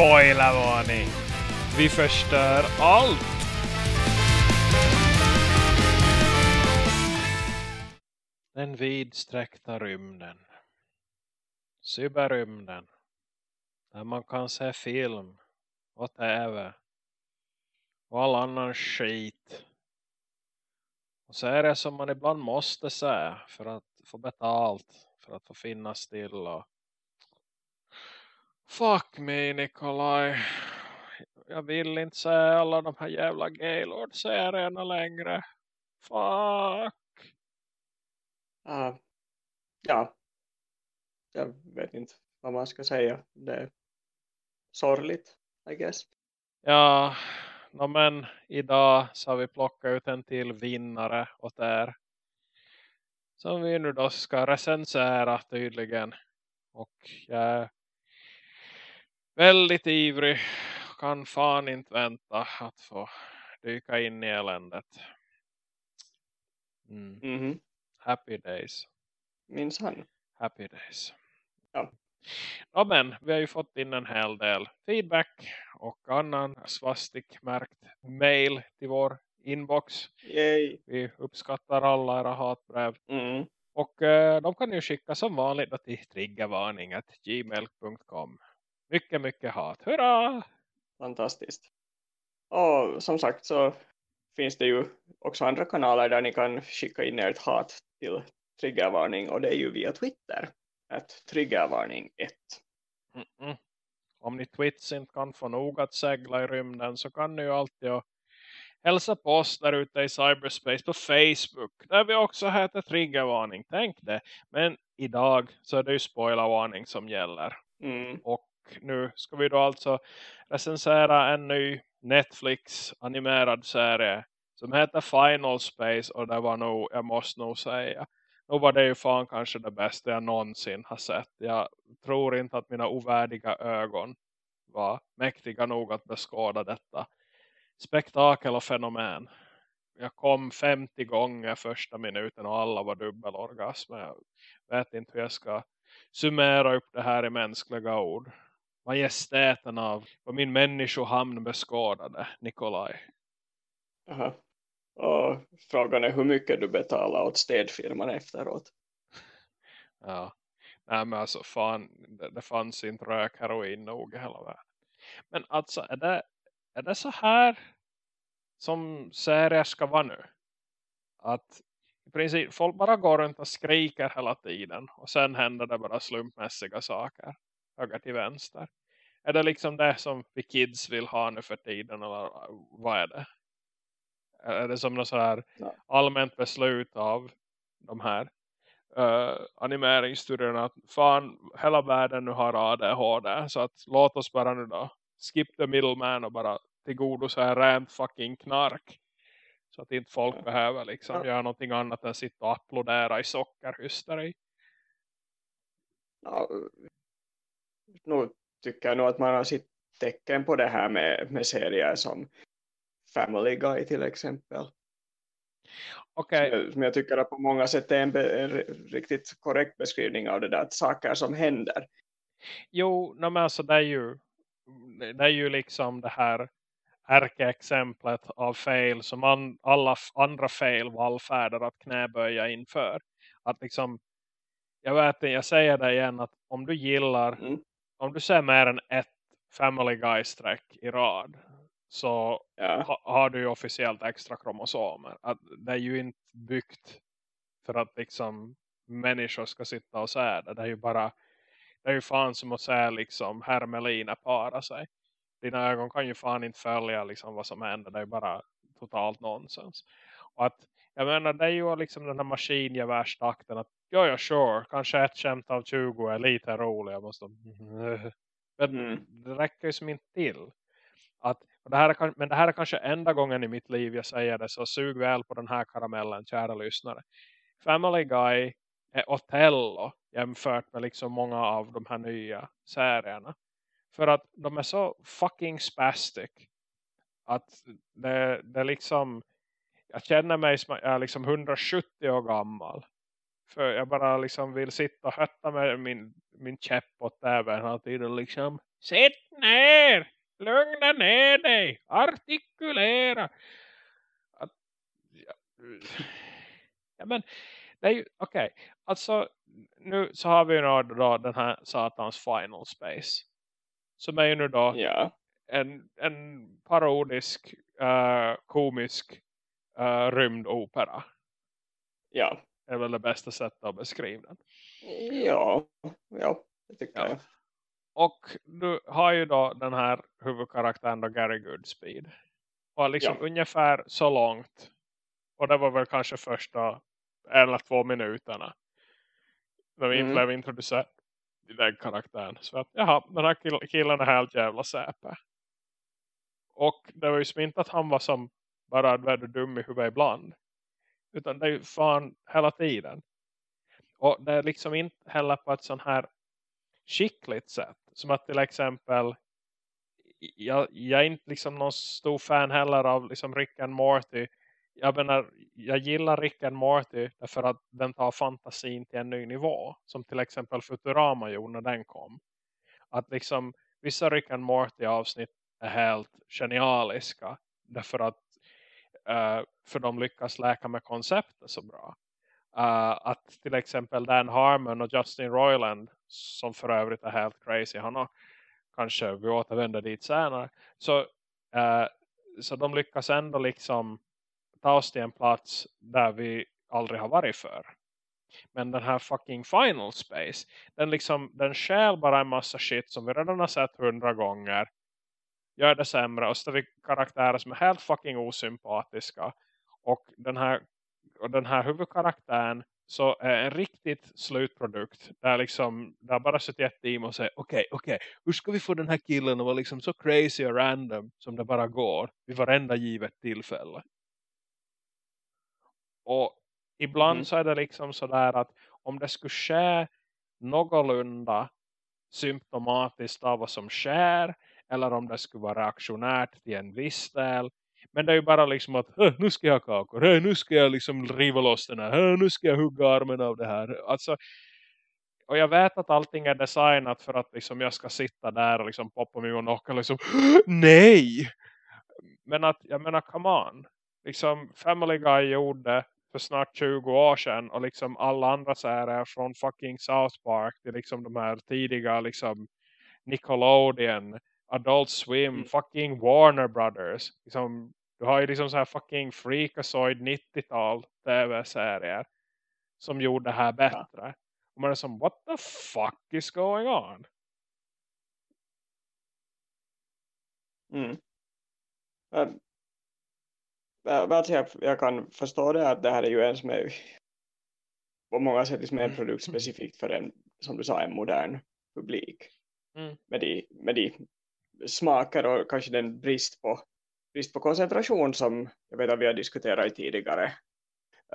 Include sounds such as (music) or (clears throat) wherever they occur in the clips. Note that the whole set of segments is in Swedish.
Spoilervarning! Vi förstör allt! Den vidsträckta rymden. Cyberrymden. Där man kan se film och tv. Och all annan skit. Och så är det som man ibland måste se för att få betalt. För att få finnas till och Fuck me Nikolaj. Jag vill inte se alla de här jävla Gaylord-serierna längre. Fuck. Uh, ja. Jag vet inte vad man ska säga. Det är sorgligt, I guess. Ja, no, men idag så har vi plockat ut en till vinnare åt er. Som vi nu då ska recensera tydligen. Och jag väldigt ivrig. Kan fan inte vänta att få dyka in i eländet. Mm. Mm -hmm. Happy days. Minns han? Happy days. Ja. ja. men vi har ju fått in en hel del feedback och annan svastikmärkt mail till vår inbox. Yay. Vi uppskattar alla era hatbrev. Mm. Och eh, de kan ju skicka som vanligt till triggervarning.gmail.com mycket, mycket hat. Hurra! Fantastiskt. Och som sagt så finns det ju också andra kanaler där ni kan skicka in ert hat till triggervarning. Och det är ju via Twitter. Att triggervarning 1. Mm -mm. Om ni twits inte kan få nog att segla i rymden så kan ni ju alltid hälsa på oss där ute i cyberspace på Facebook. Där vi också heter triggervarning. Tänk det. Men idag så är det ju spoilervarning som gäller. Mm. Och nu ska vi då alltså recensera en ny Netflix animerad serie som heter Final Space och det var nog, jag måste nog säga nu var det ju fan kanske det bästa jag någonsin har sett. Jag tror inte att mina ovärdiga ögon var mäktiga nog att beskåda detta spektakel och fenomen. Jag kom 50 gånger första minuten och alla var dubbelorgasmer. Jag vet inte hur jag ska summera upp det här i mänskliga ord majestäten av vad min människohamn beskådade, Nikolaj. Aha. Och frågan är hur mycket du betalar åt städfirman efteråt. (laughs) Ja, nej men alltså fan, det, det fanns inte rök heroin nog hela världen. Men alltså, är det, är det så här som serier ska vara nu? Att i princip folk bara går runt och skriker hela tiden och sen händer det bara slumpmässiga saker höger till vänster. Är det liksom det som vi kids vill ha nu för tiden eller vad är det? Är det som något så här allmänt beslut av de här uh, animeringsstudierna att fan hela världen nu har ADHD så att låt oss bara nu då skip the middleman och bara tillgodose rent fucking knark så att inte folk behöver liksom ja. göra någonting annat än sitta och applådera i sockerhysteri. Ja, nog tycker jag nog att man har sitt tecken på det här med, med serier som Family Guy till exempel. Okay. Som, jag, som jag tycker att på många sätt är en, be, en riktigt korrekt beskrivning av det där att saker som händer. Jo, men alltså det är ju det är ju liksom det här ärkeexemplet av fel som man, alla andra fel vallfärdar att knäböja inför. Att liksom, jag vet inte, jag säger det igen att om du gillar mm om du ser mer än ett Family Guy-streck i rad så ja. ha, har du ju officiellt extra kromosomer. Att det är ju inte byggt för att liksom människor ska sitta och säga det. Det är ju bara det är ju fan som att säga liksom Hermelina para sig. Dina ögon kan ju fan inte följa liksom vad som händer. Det är ju bara totalt nonsens. Och att jag menar det är ju liksom den här maskingevärstakten att ja, ja, sure. Kanske ett skämt av 20 är lite roligt. Jag måste... (laughs) Men mm. det räcker ju som inte till. Att, det här är, men det här är kanske enda gången i mitt liv jag säger det. Så sug väl på den här karamellen, kära lyssnare. Family Guy är Otello jämfört med liksom många av de här nya serierna. För att de är så fucking spastic. Att det, det liksom... Jag känner mig som jag är liksom 170 år gammal. För jag bara liksom vill sitta och hötta med min, min käpp åt även hela tiden liksom. Sitt ner! Lugna ner dig! Artikulera! Att, ja, ja, men det är ju, okej. Okay. Alltså, nu så har vi ju då, då den här satans Final Space. Som är ju nu då ja. en, en parodisk, uh, komisk uh, rymdopera. Ja. Det är väl det bästa sättet att beskriva den. Ja, ja det tycker ja. jag. Och du har ju då den här huvudkaraktären då Gary Goodspeed. Och liksom ja. ungefär så långt. Och det var väl kanske första eller två minuterna. När vi mm. blev introducerade i den karaktären. Så att, jaha, den här killen är helt jävla säpe. Och det var ju som inte att han var som bara väldigt dum i huvudet ibland. Utan det är ju fan hela tiden. Och det är liksom inte heller på ett sån här skickligt sätt. Som att till exempel jag, jag är inte liksom någon stor fan heller av liksom Rick and Morty. Jag menar, jag gillar Rick and Morty därför att den tar fantasin till en ny nivå. Som till exempel Futurama gjorde när den kom. Att liksom vissa Rick and Morty avsnitt är helt genialiska. Därför att uh, för de lyckas läka med konceptet så bra. Uh, att till exempel Dan Harmon och Justin Roiland som för övrigt är helt crazy. Han har kanske vi återvänder dit senare. Så, uh, så de lyckas ändå liksom ta oss till en plats där vi aldrig har varit för. Men den här fucking Final Space, den liksom, den skäl bara en massa shit som vi redan har sett hundra gånger. Gör det sämre och ställer karaktärer som är helt fucking osympatiska. Och den här och den här huvudkaraktären så är en riktigt slutprodukt där liksom där bara suttit ett team och säger okej, okay, okej, okay, hur ska vi få den här killen att vara liksom så crazy och random som det bara går vid varenda givet tillfälle. Och ibland mm. så är det liksom sådär att om det skulle ske någorlunda symptomatiskt av vad som sker eller om det skulle vara reaktionärt till en viss del men det är ju bara liksom att nu ska jag kakor, nu ska jag liksom riva loss den här, nu ska jag hugga armen av det här. Alltså, och jag vet att allting är designat för att liksom jag ska sitta där och liksom poppa mig och knocka liksom, nej! Men att, jag menar, come on. Liksom Family Guy gjorde för snart 20 år sedan och liksom alla andra serier från fucking South Park till liksom de här tidiga liksom Nickelodeon, Adult Swim, mm. fucking Warner Brothers. Liksom, du har ju liksom så här fucking freakazoid 90-tal tv-serier som gjorde det här bättre. Ja. Och man är som, what the fuck is going on? Mm. Men, alltså jag, jag kan förstå det att det här är ju en som är på många sätt liksom en mm. produkt specifikt för en, som du sa, en modern publik. Mm. Med, de, med de smaker och kanske den brist på brist på koncentration som jag vet att vi har diskuterat i tidigare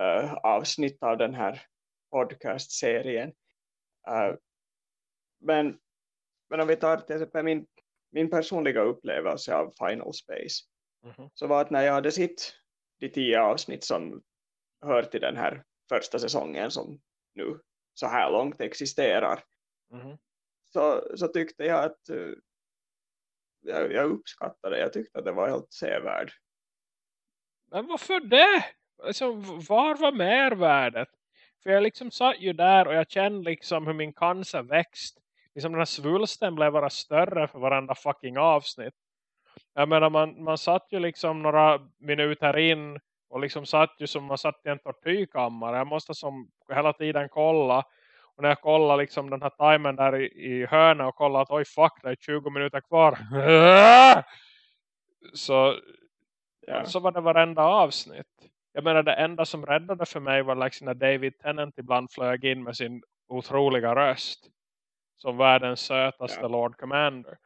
uh, avsnitt av den här podcast-serien. Uh, men, men om vi tar till exempel min, min personliga upplevelse av Final Space mm -hmm. så var att när jag hade sett de tio avsnitt som hör till den här första säsongen som nu så här långt existerar mm -hmm. så, så tyckte jag att uh, jag, jag uppskattade det. Jag tyckte att det var helt sevärd. Men varför det? Alltså, var var mervärdet? För jag liksom satt ju där och jag kände liksom hur min cancer växt. Liksom den här svulsten blev bara större för varenda fucking avsnitt. Jag menar man, man satt ju liksom några minuter in och liksom satt ju som man satt i en tortyrkammare. Jag måste som hela tiden kolla och när jag kollar liksom den här timern där i, i hörnet och kollar att oj fuck det är 20 minuter kvar. (laughs) så, ja. så var det varenda avsnitt. Jag menar det enda som räddade för mig var liksom när David Tennant ibland flög in med sin otroliga röst. Som världens sötaste ja. Lord Commander.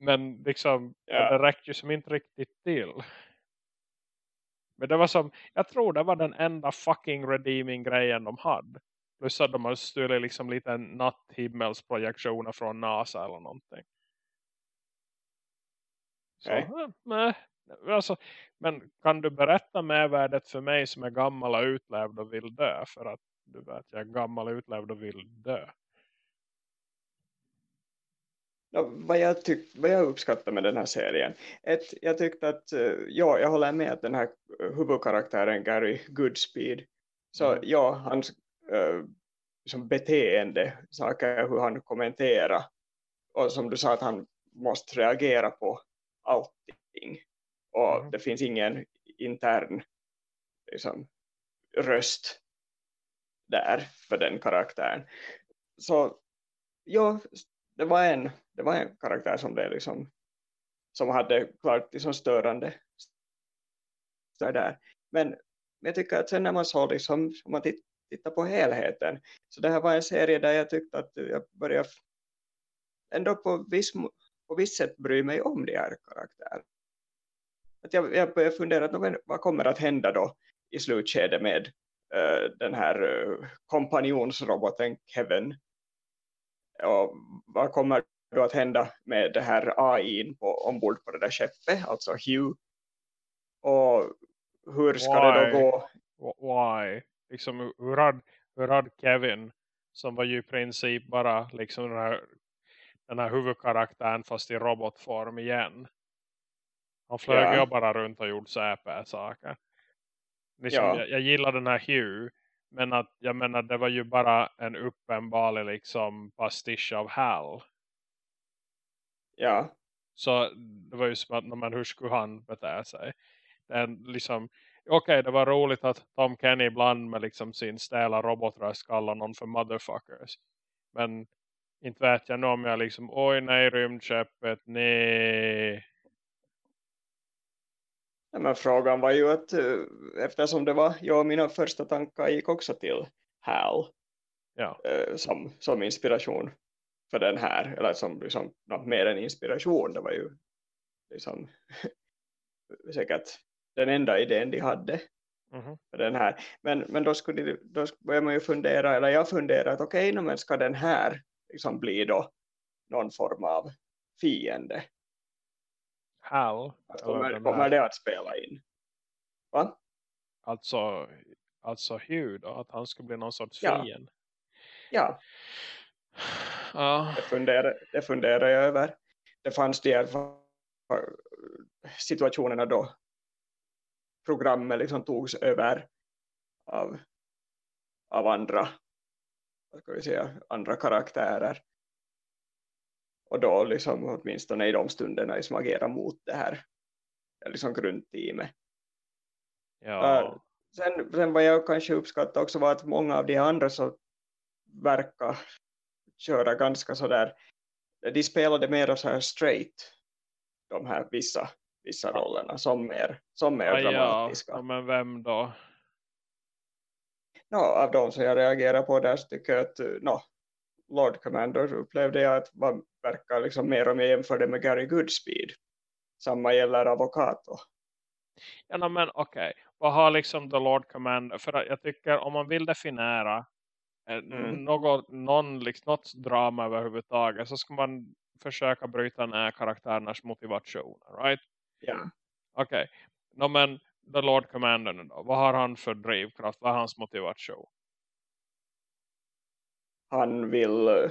Men liksom ja. det räckte ju som inte riktigt till. Men det var som, jag tror det var den enda fucking redeeming grejen de hade. Plus att de har stulit liksom lite natthimmelsprojektioner från NASA eller någonting. Så, okay. men, alltså, men kan du berätta med värdet för mig som är gammal och utlevd och vill dö? För att du vet, jag är gammal och utlevd och vill dö. vad, jag tyck, vad jag uppskattar med den här serien. Ett, jag tyckte att, eh, ja, jag håller med att den här huvudkaraktären Gary Goodspeed, så mm. ja, hans liksom beteende, saker hur han kommenterar och som du sa att han måste reagera på allting och mm. det finns ingen intern liksom, röst där för den karaktären. Så ja, det var en, det var en karaktär som det liksom som hade klart liksom störande där. Men jag tycker att sen när man såg liksom, om man tittar på helheten så det här var en serie där jag tyckte att jag började ändå på viss, på viss sätt bry mig om de här karaktärerna. Att jag, jag började fundera, att, vad kommer att hända då i slutskedet med uh, den här uh, kompanjonsroboten Kevin och vad kommer då att hända med det här AI på, ombord på det där skeppet, alltså Hugh och hur ska Why? det då gå? Why? Liksom, hur hade Kevin som var ju i princip bara liksom den här, den här huvudkaraktären fast i robotform igen. Han flög ja. ju bara runt och gjorde säpe saker. Liksom, ja. jag, jag gillar den här Hugh men att, jag menar, det var ju bara en uppenbarlig liksom pastisch av Hal. Ja. Så det var ju som att, men hur skulle han bete sig? Den, liksom, okay, det var roligt att Tom Kenny ibland med liksom sin stäla robotröst kallar någon för motherfuckers. Men inte vet jag nog om jag liksom, oj nej rymdskeppet, nej. men frågan var ju att eh, eftersom det var jag mina första tankar gick också till Hal ja. Eh, som, som inspiration för den här eller som liksom, mer än inspiration det var ju liksom (laughs) säkert den enda idén de hade mm den här men, men då skulle då börjar man ju fundera eller jag funderar att okej okay, men ska den här liksom bli då någon form av fiende Hal. Kommer, kommer det att spela in? Va? Alltså, alltså Hugh då? Att han skulle bli någon sorts ja. fiende? Ja. ja. Det, funderar, det funderar jag över. Det fanns de här situationerna då programmet liksom togs över av, av andra ska vi säga, andra karaktärer och då liksom åtminstone i de stunderna liksom agera mot det här liksom grundteamet. Ja. Uh, sen, sen vad jag kanske uppskattar också var att många av de andra så verkar köra ganska sådär de spelade mer så här straight de här vissa, vissa rollerna som mer, som mer ah, dramatiska. Ja, men vem då? No, av de som jag reagerar på där så tycker jag att no, Lord Commander upplevde jag att man verkar liksom mer och mer jämförde med Gary Goodspeed. Samma gäller Avocato. Ja no, men okej. Okay. Vad har liksom The Lord Commander? För jag tycker om man vill definiera eh, mm. något, någon, liksom, något drama överhuvudtaget så ska man försöka bryta ner karaktärernas motivationer, right? Ja. Okej. Okay. No, men The Lord Commander då? Vad har han för drivkraft? Vad är hans motivation? han vill uh,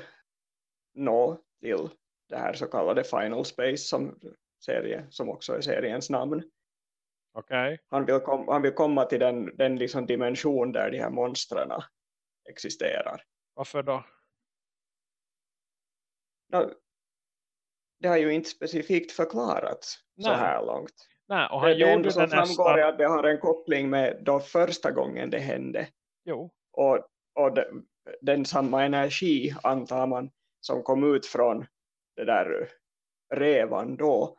nå till det här så kallade Final Space som, serie, som också är seriens namn. Okay. Han, vill kom, han vill komma till den, den liksom dimension där de här monstren existerar. Varför då? No, det har ju inte specifikt förklarats Nej. så här långt. Nej, och han det, det enda som framgår nästan... är att det har en koppling med då första gången det hände. Jo. Och, och det, den samma energi antar man som kom ut från det där revan då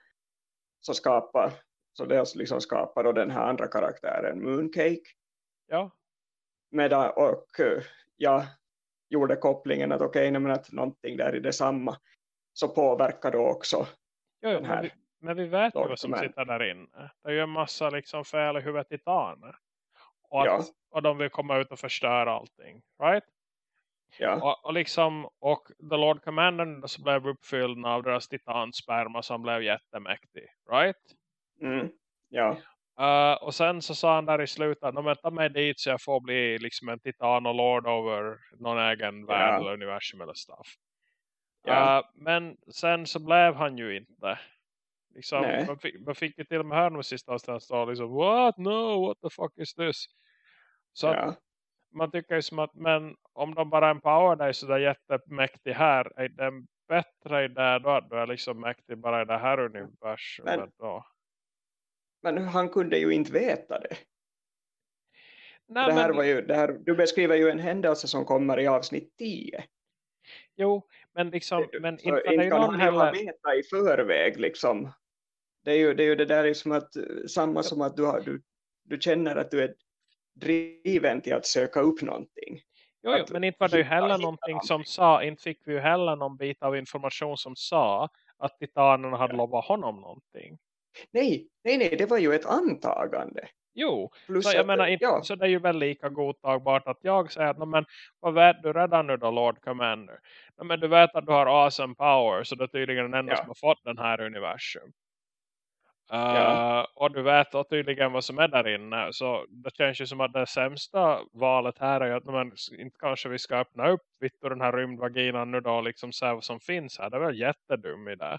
så skapar så det liksom skapar då den här andra karaktären Mooncake ja medan och jag gjorde kopplingen att okej okay, men att någonting där i detsamma så påverkar då också jo, jo, men, vi, men vi vet ju vad som sitter där inne det är ju en massa liksom fel i huvudet titaner och, att, ja. och de vill komma ut och förstöra allting right Ja. Och, och, liksom, och The Lord Commander så blev uppfylld av deras titansperma som blev jättemäktig. Right? Mm. Ja. Uh, och sen så sa han där i slutet att de ta mig dit så jag får bli liksom en titan och lord över någon egen ja. värld eller universum eller stuff. Ja. Uh, men sen så blev han ju inte. Liksom, Nej. man, fick, man fick ju till och med höra med sista avsnittet liksom, what? No, what the fuck is this? Så att ja. man tycker ju som att, men om de bara empower dig så där jättemäktig här, är den bättre i det då att du är liksom mäktig bara i det här universumet Men- då? Men han kunde ju inte veta det. Nej, det här men, var ju, det här, du beskriver ju en händelse som kommer i avsnitt 10. Jo, men liksom, men inte det inte ju kan ha heller, vetat i förväg liksom. Det är ju det, är ju det där liksom att, eh, samma som att du, har, du, du känner att du är driven till att söka upp någonting. jo, jo, men inte var det ju heller någonting som sa, inte fick vi ju heller någon bit av information som sa att titanerna hade lovat honom någonting. Nej, nej, nej, det var ju ett antagande. Jo, Plus så jag att, menar, inte, ja, så det är ju väl lika godtagbart att jag säger att "Nå, men vad vet du redan nu då Lord Commander? Men du vet att du har awesome power så det är tydligen den enda Ja. som har fått den här universum. Uh, Ja. Och du vet då tydligen vad som är där inne. Så det känns ju som att det sämsta valet här är att "Nå, men, inte kanske vi ska öppna upp vitt den här rymdvaginan nu då liksom se vad som finns här. Det är väl jättedum idé.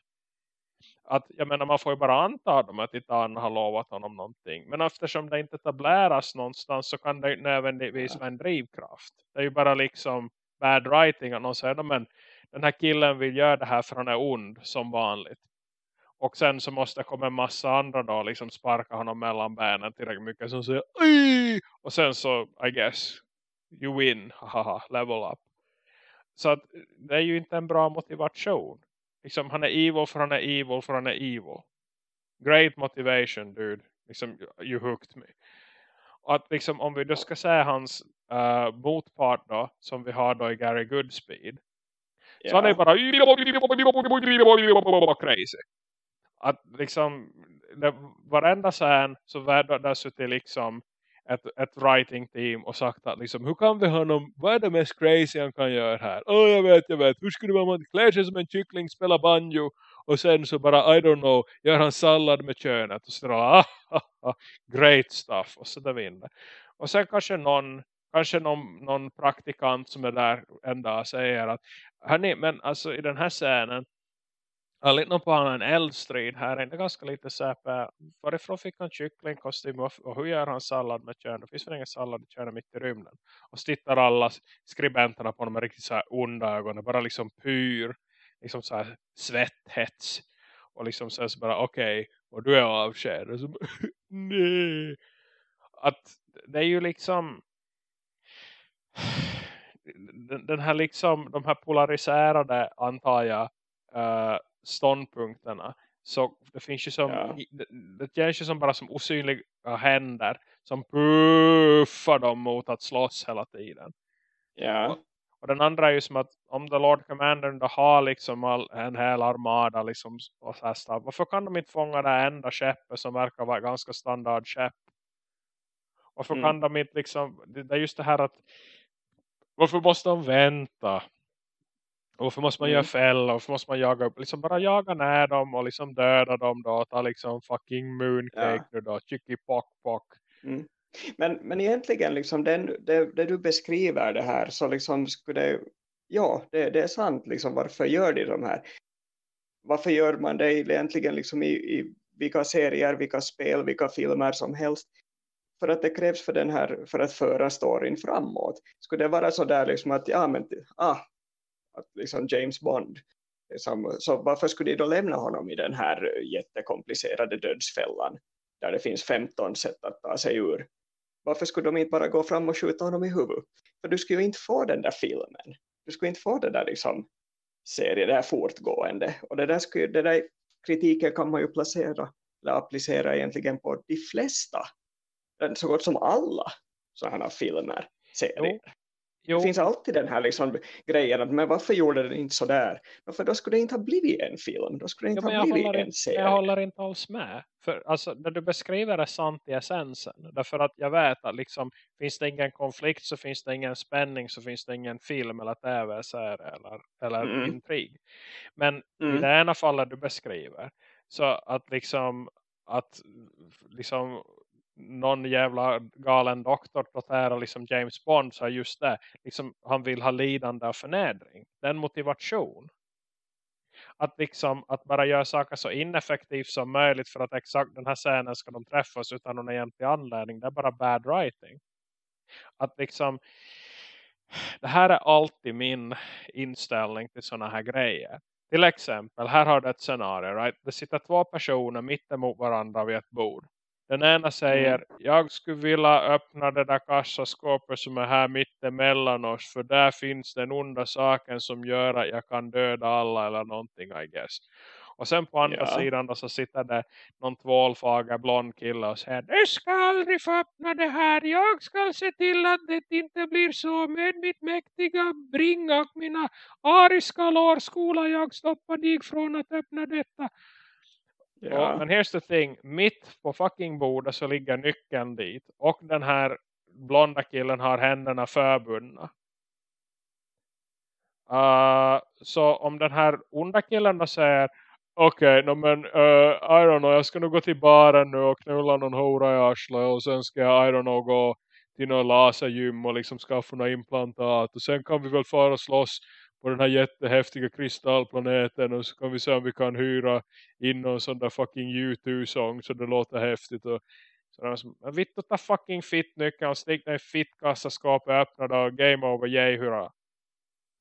Att, jag menar man får ju bara anta dem att titanerna har lovat honom någonting. Men eftersom det inte etableras någonstans så kan det nödvändigtvis vara en drivkraft. Det är ju bara liksom bad writing att någon säger men den här killen vill göra det här för han är ond som vanligt. Och sen så måste det komma en massa andra då liksom sparka honom mellan benen tillräckligt mycket som säger Oj! Och sen så I guess you win, haha, level up. Så att det är ju inte en bra motivation. Liksom, han är evil för han är evil för han är evil. Great motivation, dude. Liksom, you hooked me. Att liksom, om vi då ska säga hans uh, motpart då, som vi har då i Gary Goodspeed. Så han är bara crazy. Att liksom, det, varenda scen så det till liksom ett, ett writing team och sagt att liksom, hur kan vi honom, vad är det mest crazy han kan göra här? Åh oh, jag vet, jag vet, hur skulle det vara om man klär sig som en kyckling, spela banjo och sen så bara, I don't know, gör han sallad med könet och så ah, ah, ah, great stuff och så där vinner. Och sen kanske någon, kanske någon, någon praktikant som är där en dag säger att, hörni, men alltså i den här scenen jag litar på han en eldstrid här. Det är ganska lite säpe. Varifrån fick han kycklingkostym och hur gör han sallad med kön? Det finns väl ingen sallad i kön mitt i rymden. Och så tittar alla skribenterna på honom med riktigt så här onda ögon. Bara liksom pyr. Liksom så här svetthets. Och liksom så, så bara okej. Okay, och du är avskedad. Så nej. Att det är ju liksom den här liksom de här polariserade antar jag uh, ståndpunkterna. Så det finns ju som Ja. det, det känns ju som bara som osynliga händer som puffar dem mot att slåss hela tiden. Ja, och den andra är ju som att om The Lord Commander då har liksom all, en hel armada liksom, och så här stuff, varför kan de inte fånga det enda skeppet som verkar vara ganska standard skepp? Varför Mm. kan de inte liksom det, det är just det här att varför måste de vänta varför måste man Mm. göra fälla? Varför måste man jaga upp? Liksom bara jaga ner dem och liksom döda dem då. Ta liksom fucking mooncake nu då. Chicky pock pock. Mm. Men, men egentligen liksom den, det, det du beskriver det här så liksom skulle det, ja det, det är sant liksom varför gör de de här varför gör man det egentligen liksom i, i vilka serier, vilka spel, vilka filmer som helst för att det krävs för den här för att föra storyn framåt skulle det vara så där liksom att ja men ah, att liksom James Bond liksom, så varför skulle de då lämna honom i den här jättekomplicerade dödsfällan där det finns 15 sätt att ta sig ur varför skulle de inte bara gå fram och skjuta honom i huvudet? För du skulle ju inte få den där filmen. Du skulle inte få den där liksom serien, det här fortgående. Och det där, skulle, det där kritiken kan man ju placera, eller applicera egentligen på de flesta, så gott som alla sådana filmer, serier. Jo, Det finns alltid den här liksom grejen att men varför gjorde den inte så där? För då skulle det inte ha blivit en film, då skulle det jo, inte men ha jag blivit en inte, serie. jag håller inte alls med. För alltså, det du beskriver är sant i essensen. Därför att jag vet att liksom, finns det ingen konflikt så finns det ingen spänning så finns det ingen film eller tv-serie eller, eller Mm. intrig. Men i Mm. det ena fallet du beskriver så att liksom att liksom någon jävla galen doktor torterar liksom James Bond så just det liksom han vill ha lidande och förnedring. Den motivation. att, liksom, att bara göra saker så ineffektivt som möjligt för att exakt den här scenen ska de träffas utan någon egentlig anledning. Det är bara bad writing. Att liksom det här är alltid min inställning till sådana här grejer. Till exempel, här har du ett scenario. Right? Det sitter två personer mitt emot varandra vid ett bord. Den ena säger, mm. jag skulle vilja öppna det där kassaskåpet som är här mitt emellan oss. För där finns den onda saken som gör att jag kan döda alla eller någonting I guess. Och sen på andra ja. sidan då så sitter det någon tvålfager blond kille och säger Du ska aldrig få öppna det här. Jag ska se till att det inte blir så med mitt mäktiga bringa och mina ariska lårskola. Jag stoppar dig från att öppna detta. Ja. yeah. men here's the thing. Mitt på fucking bordet så ligger nyckeln dit. Och den här blonda killen har händerna förbundna. Uh, så om den här onda killen då säger Okej, okay, no, men uh, I don't know, jag ska nog gå till baren nu och knulla någon hora i arslet och sen ska jag, I don't know, gå till någon lasergym och liksom skaffa några implantat och sen kan vi väl fara och slåss på den här jättehäftiga kristallplaneten och så kan vi se om vi kan hyra in någon sån där fucking YouTube-sång så det låter häftigt och så men vitt ta fucking fittnyckeln och stick ner i fittkassaskapet öppna då, game over, yay, hurra.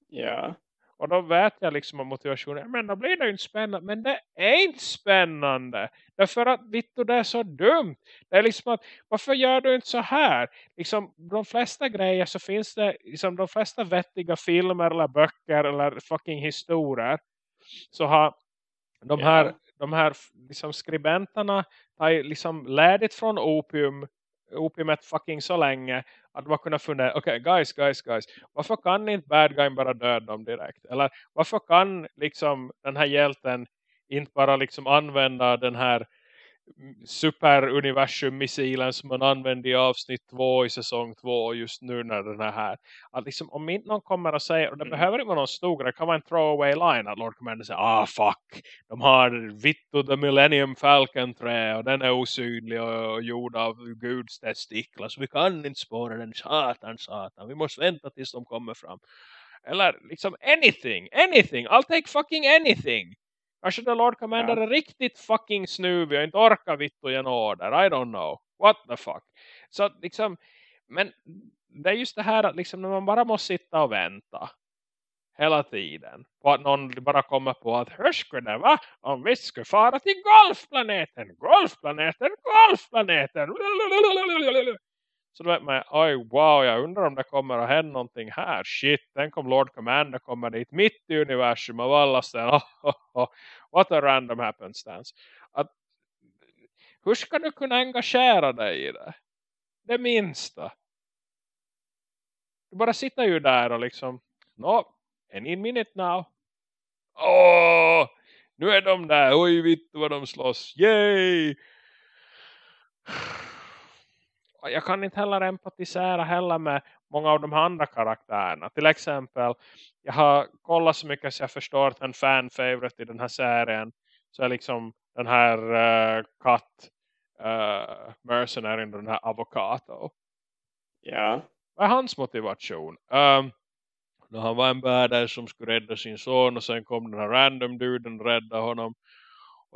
Ja. Och då vet jag liksom om motivationen. Men då blir det ju inte spännande. Men det är inte spännande. Därför att Vittu det är så dumt. Det är liksom att varför gör du inte så här? Liksom de flesta grejer så finns det liksom de flesta vettiga filmer eller böcker eller fucking historier. Så har de här, yeah. de här liksom skribenterna har liksom lärt från opium opiumet fucking så länge att man kunde fundera, okej okay, guys, guys, guys, varför kan inte bad guy bara döda dem direkt? Eller varför kan liksom den här hjälten inte bara liksom använda den här superuniversum-missilen som man använde i avsnitt två i säsong två just nu när den är här. Att liksom, om inte någon kommer och säger, och det mm. behöver inte vara någon stor, det kan vara en throwaway line att Lord Commander säger, ah fuck, de har Vitto the Millennium Falcon trä och den är osynlig och, och gjord av Guds testiklar så vi kan inte spåra den, satan, satan, vi måste vänta tills de kommer fram. Eller liksom anything, anything, I'll take fucking anything. Kanske The Lord Commander ja. är riktigt fucking snuvig och inte orkar vitt och ge en order. I don't know. What the fuck. Så liksom, men det är just det här att liksom när man bara måste sitta och vänta hela tiden. På att någon bara kommer på att det va? Om vi skulle fara till golfplaneten, golfplaneten, golfplaneten. Så då vet man, oj wow, jag undrar om det kommer att hända någonting här. Shit, den kom Lord Commander kommer dit mitt i universum av alla ställen. Oh, oh, oh. What a random happenstance. Att, hur ska du kunna engagera dig i det? Det minsta. Du bara sitter ju där och liksom, no, any minute now. Åh, nu är de där. Oj, vitt vad de slåss. Yay! Jag kan inte heller empatisera heller med många av de andra karaktärerna. Till exempel, jag har kollat så mycket så jag förstår att en fan-favorite i den här serien så är liksom den här uh, katt uh, mercenaryn, den här avocado. Ja. Vad är hans motivation? Um, när han var en badass som skulle rädda sin son och sen kom den här random duden och rädda honom.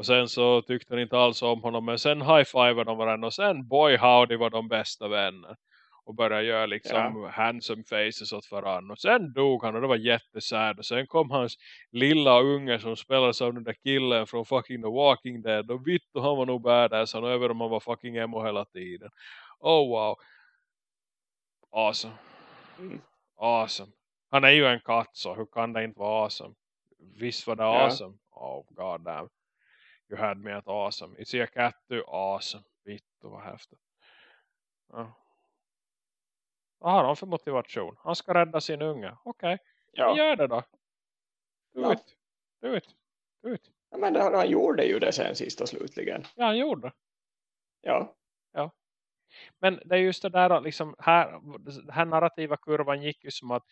Och sen så tyckte han inte alls om honom. Men sen high-fivade de varandra. Och sen boy howdy var de bästa vänner. Och började göra liksom ja. handsome faces åt varandra. Och sen dog han och det var jättesärd. Och sen kom hans lilla unge som spelades av den där killen från fucking The Walking Dead. Och vitt och han var nog badass. Han över om han var fucking emo hela tiden. Oh wow. Awesome. Mm. Awesome. Han är ju en katt så hur kan det inte vara awesome? Visst var det ja. awesome? Oh god damn. You had me at awesome. He a cat too? Awesome. Vittu vad häftigt. Ja. Vad har han för motivation? Han ska rädda sin unge. Okej. Okay. Ja. Gör det då. Do ja. it. Do it. Do it. Ja, men det, han gjorde ju det sen sist och slutligen. Ja, han gjorde. Ja. Ja. Men det är just det där att liksom här, den här narrativa kurvan gick ju som att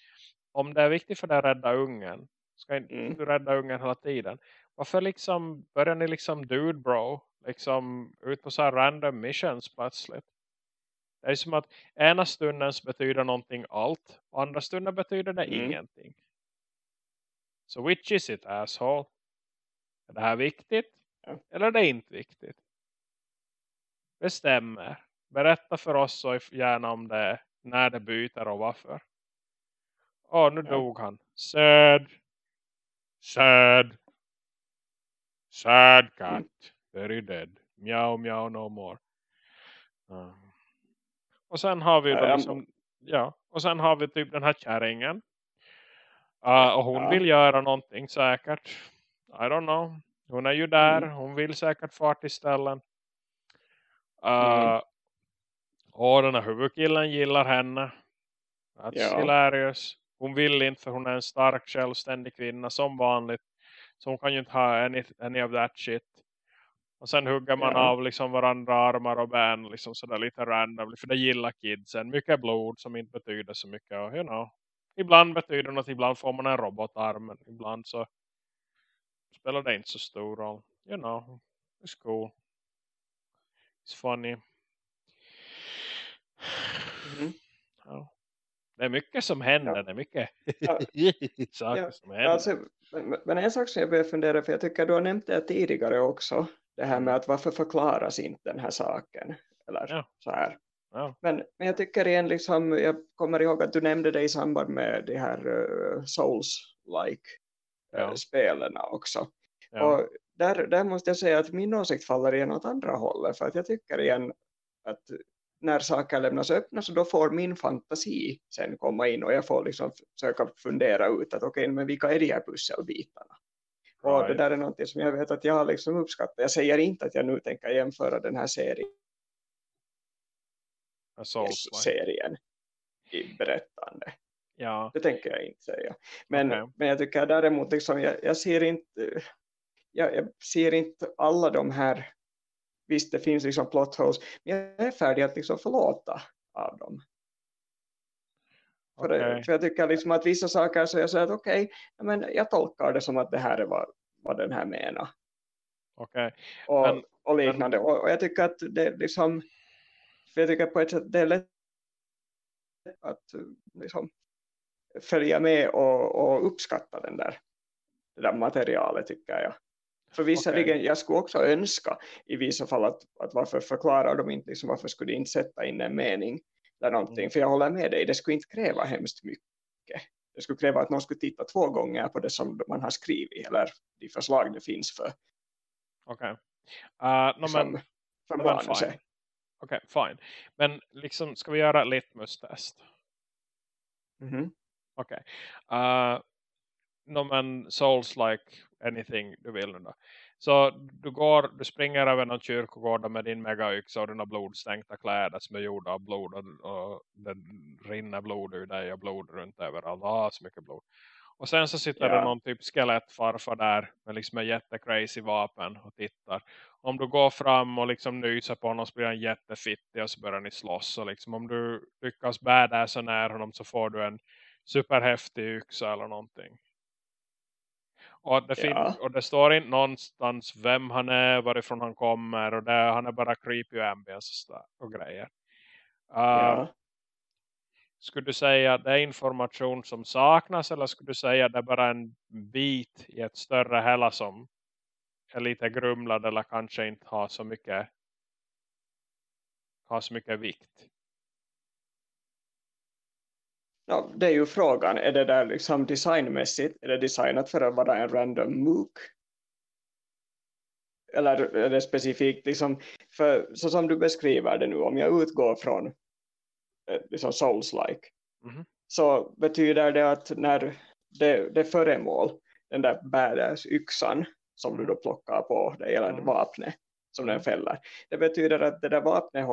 om det är viktigt för dig att rädda ungen ska inte mm. du rädda ungen hela tiden. Varför liksom börjar ni liksom dude bro liksom ut på så här random missions plötsligt? Det är som att ena stunden betyder någonting allt. Och andra stunden betyder det mm. ingenting. Så which is it asshole? Är det här viktigt? Ja. Eller är det inte viktigt? Bestämmer. Berätta för oss så gärna om det. När det byter och varför. Åh, nu Ja. dog han. Sad. Sad. Sad cat. Mm. Very dead. Meow, meow, no more. Ja. Och sen har vi då jag- liksom, ja. Och sen har vi typ den här kärringen. Uh, och hon Ja. vill göra någonting säkert. I don't know. Hon är ju där. Mm. Hon vill säkert fart till ställen. Uh, Mm. Och den här huvudkillen gillar henne. That's Ja. hilarious. Hon vill inte för hon är en stark självständig kvinna som vanligt. Så hon kan ju inte ha any, any of that shit. Och sen hugger man Ja. av liksom varandra armar och ben liksom sådär lite randomly. För det gillar kidsen. Mycket blod som inte betyder så mycket. Och, you know. Ibland betyder det något. Ibland får man en robotarm. Men ibland så spelar det inte så stor roll. You know. It's cool. It's funny. Mhm. Ja. Det är mycket som händer. Ja. Det är mycket Ja. saker som händer. Alltså, men, men en sak som jag börjar fundera, för jag tycker du har nämnt det tidigare också, det här med att varför förklaras inte den här saken, eller Ja. så här. Ja. Men, men jag tycker igen, liksom, jag kommer ihåg att du nämnde det i samband med de här uh, Souls-like uh, Ja. spelen också. Och där, där måste jag säga att min åsikt faller igen åt andra hållet, för att jag tycker igen att när saker lämnas öppna så då får min fantasi sen komma in och jag får liksom försöka fundera ut att okej, men vilka är de här pusselbitarna? Och det Right. där är någonting som jag vet att jag har liksom uppskattat. Jag säger inte att jag nu tänker jämföra den här serien, serien i berättande. Ja. Det tänker jag inte säga. Men, Okej. men jag tycker däremot liksom, jag, jag ser inte jag, jag ser inte alla de här visst det finns liksom plot holes men jag är färdig att liksom förlåta av dem. För, det, Okej. för jag tycker liksom att vissa saker så jag säger att okej, men jag tolkar det som att det här är vad, vad den här menar. Okej. Och, Men- och liknande. Och, och jag tycker att det liksom, för jag tycker på ett sätt det är lätt att liksom, följa med och, och uppskatta den där, det där materialet tycker jag. För visserligen, jag skulle också önska i vissa fall att, att varför förklarar de inte, liksom, varför skulle de inte sätta in en mening eller någonting. Mm. För jag håller med dig, det skulle inte kräva hemskt mycket. Det skulle kräva att någon skulle titta två gånger på det som man har skrivit eller de förslag det finns för, Okej. Uh, no, liksom, men, för men manus. fine. Okej, fine. Men liksom, ska vi göra ett litmus-test? Mhm. Okej. Uh, no, men Souls-like anything du vill nu då. Så du går, du springer över någon kyrkogård med din megayxa och dina blodstänkta kläder som är gjorda av blod och, och det rinner blod ur dig och blod runt överallt. Ah, så mycket blod. Och sen så sitter Ja. det någon typ skelettfarfar där med liksom en jättecrazy vapen och tittar. Om du går fram och liksom nyser på honom så blir han jättefittig och så börjar ni slåss. Och liksom om du lyckas badass nära honom så får du en superhäftig yxa eller någonting. Och det, fin- Ja. och det står inte någonstans vem han är, varifrån han kommer. Och det, han är bara creepy ambience och, och grejer. Uh, Ja. Skulle du säga att det är information som saknas eller skulle du säga att det är bara en bit i ett större hela som är lite grumlad eller kanske inte har så mycket har så mycket vikt? Ja, det är ju frågan, är det där liksom designmässigt, är det designat för att vara en random MOOC? Eller är det specifikt liksom, för så som du beskriver det nu, om jag utgår från eh, liksom Souls-like, Mhm. så betyder det att när det, det föremål, den där badass yxan som du då plockar på dig, eller Mm. vapnet som den Mm. fäller, det betyder att det där vapnet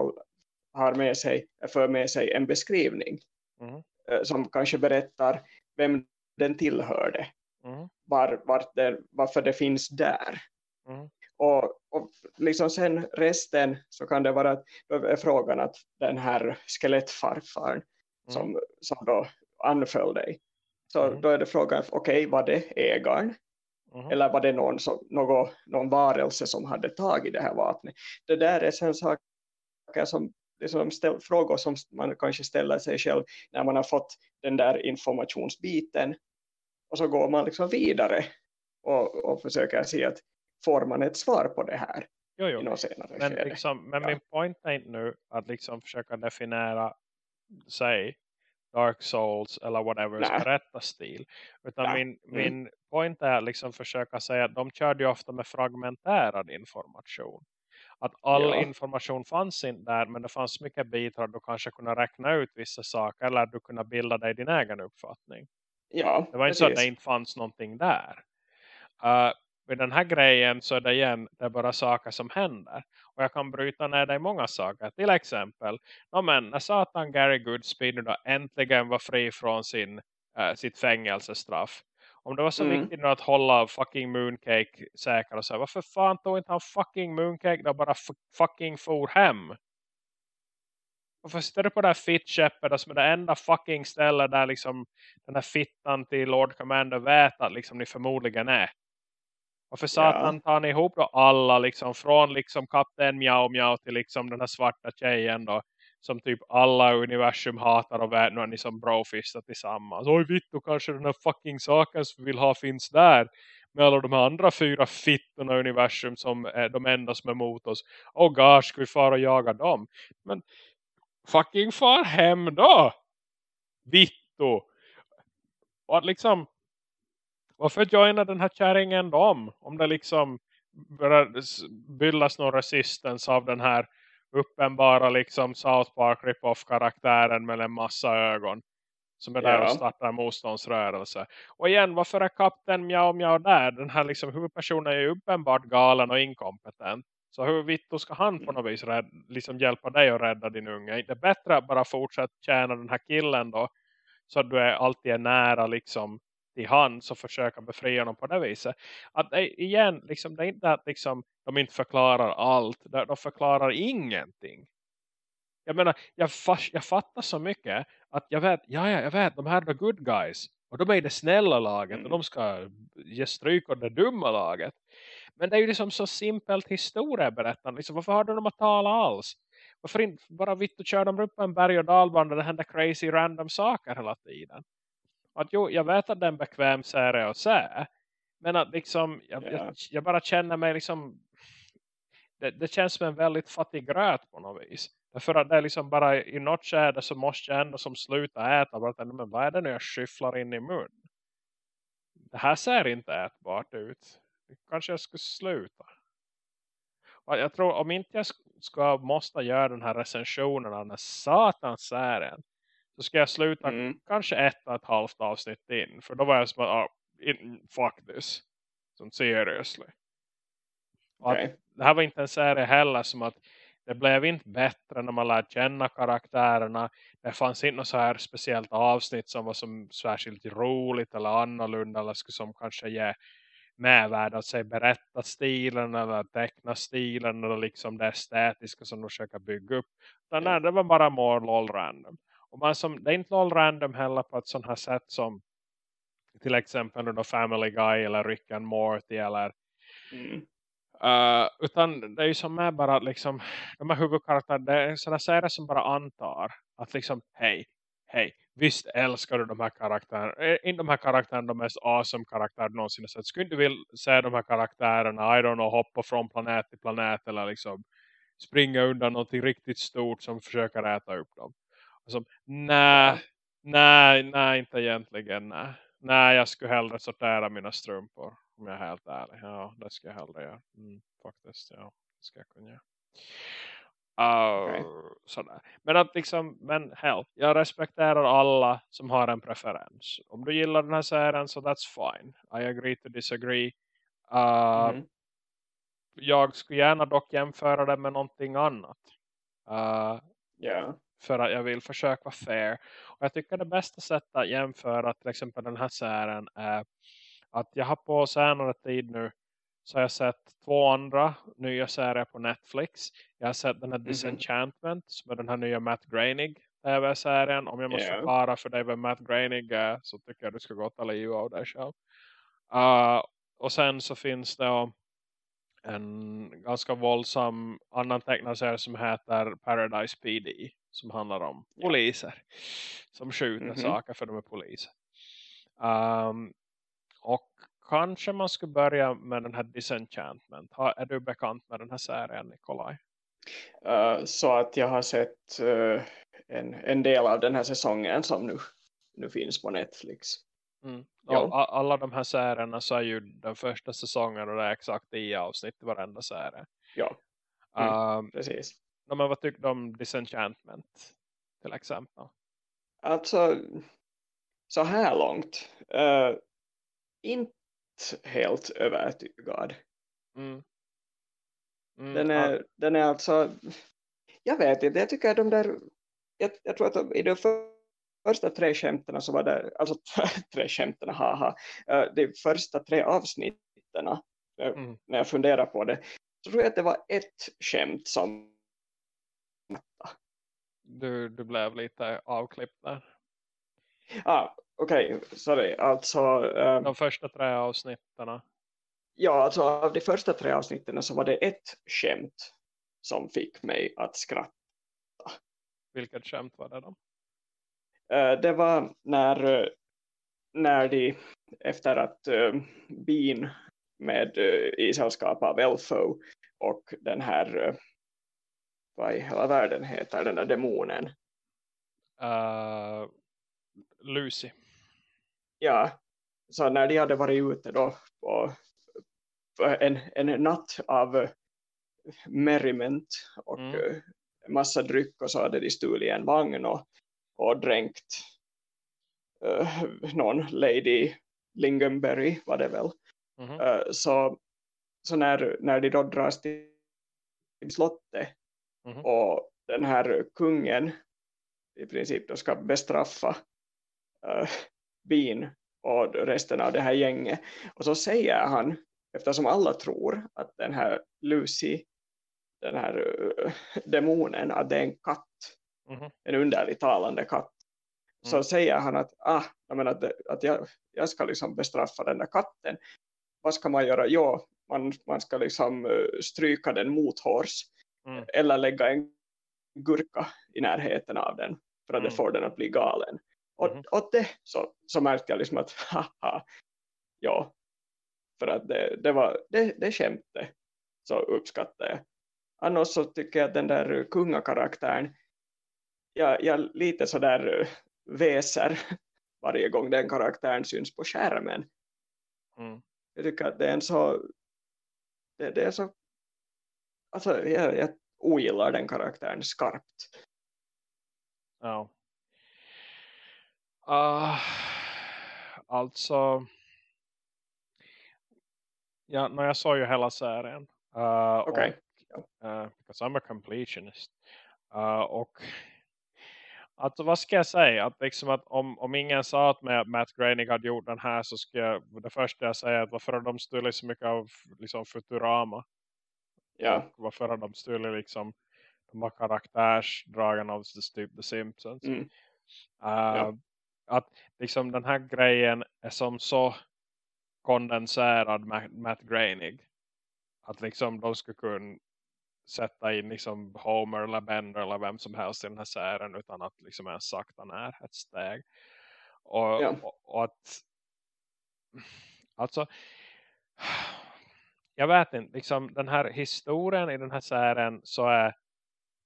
har med sig, för med sig en beskrivning Mhm. Eh, som kanske berättar vem den tillhörde, Mhm. var, var det, varför det finns där. Mhm. Och, och liksom sen resten så kan det vara att frågan att den här skelettfarfaren som, som då anföll dig. Så Mm. då är det frågan, okej var det ägaren Mhm. eller var det någon, som, någon, någon varelse som hade tagit det här vapnet? Det där är sen saker som liksom ställ, frågor som man kanske ställer sig själv när man har fått den där informationsbiten och så går man liksom vidare och, och försöker se att får man ett svar på det här jo, jo. i något senare Men, skede. liksom, men Ja. min point är inte nu att liksom försöka definiera säg Dark Souls eller whatever Nej. berättarstil. Utan Nej. min, Mm. min point är liksom försöka säga att de körde ju ofta med fragmenterad information. Att all Ja. information fanns inte där men det fanns mycket bitar att du kanske kunde räkna ut vissa saker eller du kunde bilda dig din egen uppfattning. ja, Det var inte så att precis. det inte fanns någonting där. Uh, med den här grejen så är det igen det är bara saker som händer. Och jag kan bryta ner det i många saker. Till exempel, no, men, när Satan Gary Goodspeed nu då äntligen var fri från sin, eh, sitt fängelsestraff. Om det var så Mm. viktigt nu att hålla fucking Mooncake säker och så. Varför fan tog inte han fucking Mooncake då bara fucking for hem? Varför sitter du på det här fittkäppet som är det enda fucking stället där liksom den här fittan till Lord Commander vet att liksom ni förmodligen är. Varför satan tar ni ihop då alla liksom från liksom kapten Miao Miao till liksom den här svarta tjejen då som typ alla i universum hatar och vet nu är ni som brofistar tillsammans. Oj vitt då kanske den här fucking saken som vi vill ha finns där med alla de här andra fyra fittorna i universum som är de enda som är emot oss. Oh gosh, ska vi fara och jaga dem? Men fucking far hem då! Vitto! Och att liksom varför joinar den här kärringen dem? Om det liksom börjar bildas någon resistance av den här uppenbara liksom South Park rip-off karaktären med en massa ögon. Som är där Ja. och startar motståndsrörelse. Och igen, varför är kapten Miao Miao där? Den här liksom huvudpersonen är ju uppenbart galen och inkompetent. Så hur vitt ska han på något vis rädd, liksom hjälpa dig att rädda din unge? Är det bättre att bara fortsätta tjäna den här killen då? Så att du är alltid är nära liksom till hands och försöka befria honom på det viset. Att igen, liksom, det är inte att liksom, de inte förklarar allt. De, förklarar ingenting. Jag menar, jag, fas, jag fattar så mycket att jag vet, ja, ja, jag vet, de här är the good guys. Och de är i det snälla laget och Mm. de ska ge stryk åt det dumma laget. Men det är ju liksom så simpelt historieberättande. Liksom, varför har de att tala alls? Varför inte bara vitt och kör dem upp på en berg- och dalbana där det händer crazy random saker hela tiden? Att jo, jag vet att det är en bekväm serie att se. Men att liksom, jag, Ja. jag, jag bara känner mig liksom, det, det känns som en väldigt fattig gröt på något vis. Därför att det är liksom bara i något skede så måste jag ändå som sluta äta. Bara att, men vad är det nu jag skyfflar in i mun? Det här ser inte ätbart ut. Kanske jag skulle sluta. Och jag tror om inte jag sk- ska måste göra den här recensionen av den här satans serien. Så ska jag sluta Mm. kanske ett och ett halvt avsnitt in. För då var jag som att, ah, in, fuck this. Som seriously. Okej. det här var inte en serie heller som att det blev inte bättre när man lärde känna karaktärerna. Det fanns inte något så här speciellt avsnitt som var som särskilt roligt eller annorlunda eller skulle som kanske ge mervärde att säga berätta stilen eller teckna stilen eller liksom det estetiska som de försöker bygga upp. Utan nej, det var bara more lol random. Och man som, det är inte lol random heller på ett sånt här sätt som till exempel då Family Guy eller Rick and Morty eller Mm. Uh, utan det är ju som är bara att liksom de här huvudkaraktärerna, det är sådana serier som bara antar att liksom, hej, hej, visst älskar du de här karaktärerna, är inte de här karaktärerna de mest awesome karaktärer du någonsin sett, skulle inte vilja se de här karaktärerna, I don't know, hoppa från planet till planet eller liksom springa undan någonting riktigt stort som försöker äta upp dem. Som, nej, nej, nej, inte egentligen, nej. Nej, jag skulle hellre sortera mina strumpor. Om jag är helt ärlig. Ja, det ska jag hellre göra. Mm, faktiskt, ja. Det ska jag kunna göra. Uh, Okej. sådär. Men att liksom, men hell, jag respekterar alla som har en preferens. Om du gillar den här serien så that's fine. I agree to disagree. Uh, Mm. Jag skulle gärna dock jämföra det med någonting annat. Uh, Ja. För att jag vill försöka vara fair. Och jag tycker det bästa sättet att jämföra till exempel den här serien är att jag har på senare tid nu så har jag sett två andra nya serier på Netflix. Jag har sett den här Mhm. Disenchantment som är den här nya Matt Groening tv-serien. Om jag måste Ja. förklara för dig vem Matt Groening är så tycker jag du ska gå ta liv av dig själv. Uh, och sen så finns det en ganska våldsam annan tecknad serie som heter Paradise PD. Som handlar om poliser. Som skjuter Mhm. saker för de är poliser. Um, och kanske man skulle börja med den här Disenchantment. Är du bekant med den här serien, Nikolaj? Uh, så att jag har sett uh, en, en del av den här säsongen som nu, nu finns på Netflix. Mm. Ja. Alla de här serierna så är ju den första säsongen och det är exakt i avsnitt i varenda serie. Ja, mm, um, precis. Men vad tyckte du om Disenchantment till exempel? Alltså, så här långt. Uh, inte helt övertygad. Mm. Mm, den, är, ja. den är alltså, jag vet inte, jag tycker att de där, jag, jag tror att de, i de första tre skämten så var det, alltså (laughs) tre skämten, haha, uh, de första tre avsnitten, uh, mm. när jag funderar på det, så tror jag att det var ett skämt som du, du blev lite avklippt där. Ah, Okej, okay, sorry. Alltså, um, De första tre avsnitten. Ja, alltså av de första tre avsnitten så var det ett skämt som fick mig att skratta. Vilket skämt var det då? Uh, det var när, när de efter att uh, bin med i sällskap av Elfo och den här vad i hela världen heter den där demonen? Uh, Lucy. Ja, så när de hade varit ute då på en, en natt av merriment och mm. massa dryck och så hade de stulit en vagn och, och dränkt uh, någon Lady Lingonberry var det väl. Mm. Uh, så så när, när de då dras till slottet Mm. Och den här kungen i princip då ska bestraffa uh, bin och resten av det här gänget. Och så säger han, eftersom alla tror att den här Lucy, den här uh, demonen, att det är en katt. Mm. En underligt talande katt. Så mm. säger han att, ah, jag menar, att, att jag, jag ska liksom bestraffa den där katten. Vad ska man göra? Jo, man, man ska liksom uh, stryka den mothårs mm. eller lägga en gurka i närheten av den för att mm. det får den att bli galen. Och, mm. och det så, så märkte jag liksom att (laughs) haha, ja, för att det, det var det, det skämte så uppskattar jag. Annars så tycker jag att den där kungakaraktären jag, jag lite sådär eh, väser (laughs) varje gång den karaktären syns på skärmen. Mm. Jag tycker att det är en så det, det är så alltså jag, jag ogillar den karaktären skarpt. Ja. Uh, alltså ja, när jag såg ju hela serien. Uh, Okej. Okay. Uh, because I'm a completionist. Uh, och alltså vad ska jag säga? Att liksom att om, om ingen sa att att Matt Groening hade gjort den här så ska jag, det första jag säger att varför har de stulit så mycket av liksom Futurama? Ja. Och varför har de stulit liksom de har karaktärsdragen av typ The Simpsons. Mm. Uh, ja. Att liksom den här grejen är som så kondenserad med Matt Groening. Att liksom de skulle kunna sätta in liksom Homer eller Bender eller vem som helst i den här serien utan att liksom ens sakta ner ett steg. Och, ja. och, och att alltså jag vet inte, liksom den här historien i den här serien så är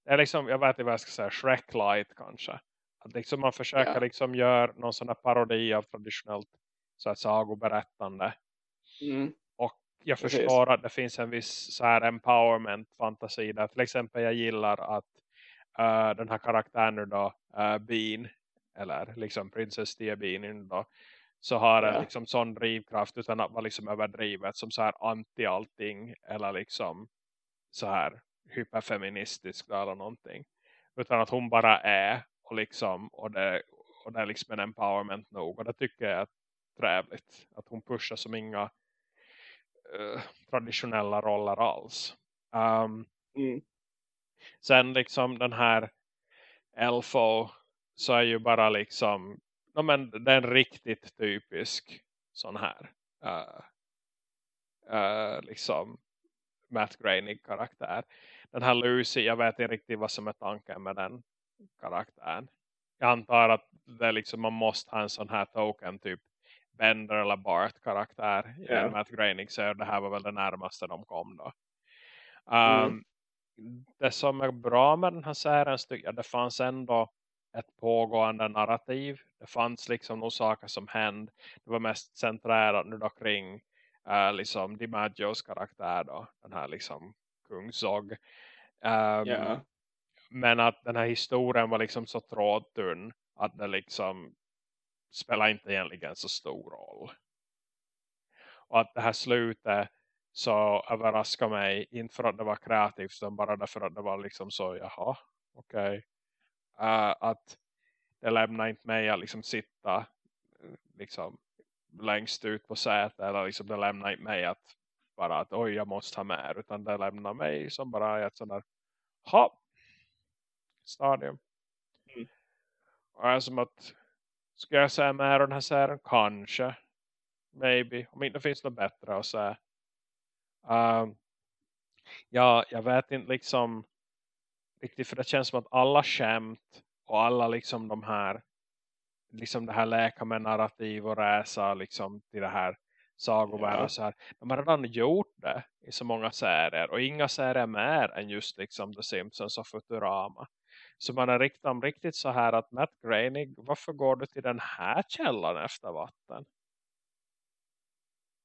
det är liksom, jag vet inte vad jag ska säga, Shrek light kanske. Att liksom man försöker ja. liksom göra någon sån här parodi av traditionellt så här, sagoberättande. Mm. Jag Precis. förstår att det finns en viss så här empowerment-fantasi där. Till exempel jag gillar att uh, den här karaktären nu då, uh, Bean, eller liksom Princess Dia Bean då, så har en liksom sån drivkraft utan att vara liksom överdrivet som så här anti allting eller liksom så här hyperfeministisk eller någonting. Utan att hon bara är och liksom och det, och det är liksom en empowerment nog. Och det tycker jag är trevligt. Att hon pushar som inga uh, traditionella roller alls. Um, mm. Sen liksom den här Elfo så är ju bara liksom no, men det är en riktigt typisk sån här uh, uh, liksom Matt Groening karaktär. Den här Lucy, jag vet inte riktigt vad som är tanken med den karaktären. Jag antar att det liksom, man måste ha en sån här token typ Bender eller Bart karaktär Ja. i Matt Groening så det här var väl det närmaste de kom då. Mm. Um, Det som är bra med den här serien tycker jag det fanns ändå ett pågående narrativ. Det fanns liksom några saker som hände. Det var mest centrerat nu då kring uh, liksom DiMaggios karaktär då. Den här liksom kung Zog. Um, Ja. Men att den här historien var liksom så trådtunn att det liksom spelar inte egentligen så stor roll. Och att det här slutet så överraskar mig inte för att det var kreativt utan bara därför att det var liksom så, jaha, okej. Okay. Uh, att det lämnar inte mig att liksom sitta eh, liksom längst ut på sätet eller liksom det lämnar inte mig att bara att oj jag måste ha mer utan det lämnar mig som bara ett sånt där ha stadium. Mm. Och är som att ska jag säga mer om den här serien? Kanske. Maybe. Om inte finns något bättre att säga. Um, ja, jag vet inte liksom riktigt för det känns som att alla skämt och alla liksom de här liksom det här läka med narrativ och resa liksom till det här sagovärlden Ja. så här. De har redan gjort det i så många serier och inga serier mer än just liksom The Simpsons och Futurama. Så man är riktigt, riktigt så här att Matt Groening, varför går du till den här källan efter vatten?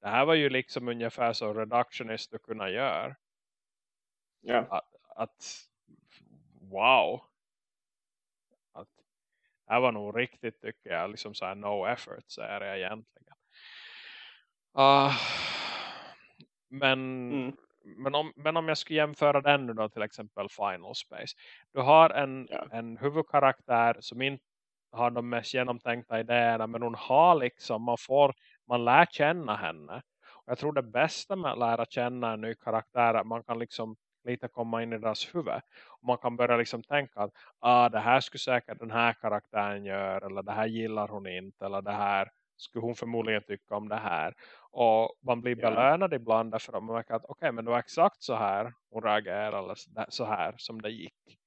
Det här var ju liksom ungefär så reductionist du kunna göra. Ja. Att, att wow. Att, det här var nog riktigt tycker jag. Liksom så här no effort så är det egentligen. Uh, men, Mm. Men, om, men om jag skulle jämföra den nu då till exempel Final Space. Du har en, Ja. en huvudkaraktär som inte har de mest genomtänkta idéerna. Men hon har liksom, man får, man lär känna henne. Och jag tror det bästa med att lära känna en ny karaktär är att man kan liksom lite komma in i deras huvud. Och man kan börja liksom tänka att ah, det här skulle säkert den här karaktären göra. Eller det här gillar hon inte. Eller det här skulle hon förmodligen tycka om det här. Och man blir Ja. belönad ibland därför att man märker att okej okay, men det var exakt så här hon reagerar. Eller så här som det gick.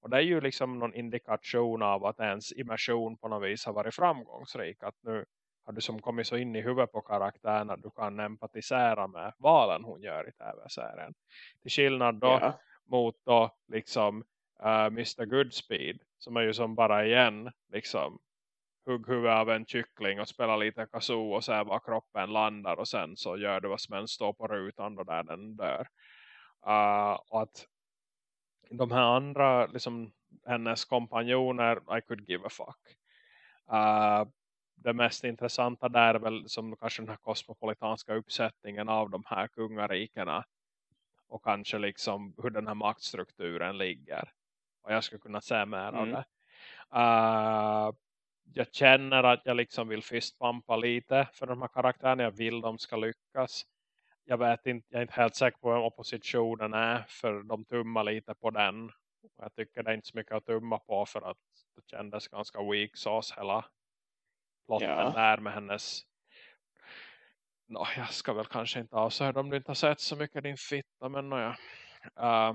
Och det är ju liksom någon indikation av att ens immersion på något vis har varit framgångsrik. Att nu har du som kommit så in i huvudet på karaktären att du kan empatisera med valen hon gör i tv-serien. Till skillnad då Ja. mot då liksom uh, Mr. Goodspeed som är ju som bara igen liksom hugg huvudet av en kyckling och spelar lite kazoo och ser var kroppen landar och sen så gör du vad som helst står på rutan då där den dör. Uh, och att de här andra liksom hennes kompanjoner I could give a fuck. Uh, det mest intressanta där är väl som kanske den här kosmopolitanska uppsättningen av de här kungarikena och kanske liksom hur den här maktstrukturen ligger. Och jag skulle kunna säga mer av Mm. det. Uh, jag känner att jag liksom vill fistpampa lite för de här karaktärerna. Jag vill de ska lyckas. Jag vet inte, jag är inte helt säker på vem oppositionen är för de tummar lite på den. Jag tycker det är inte så mycket att tumma på för att det kändes ganska weak sauce hela plotten Ja. där med hennes Nå, jag ska väl kanske inte avslöja om du inte har sett så mycket din fitta men nåja. Uh,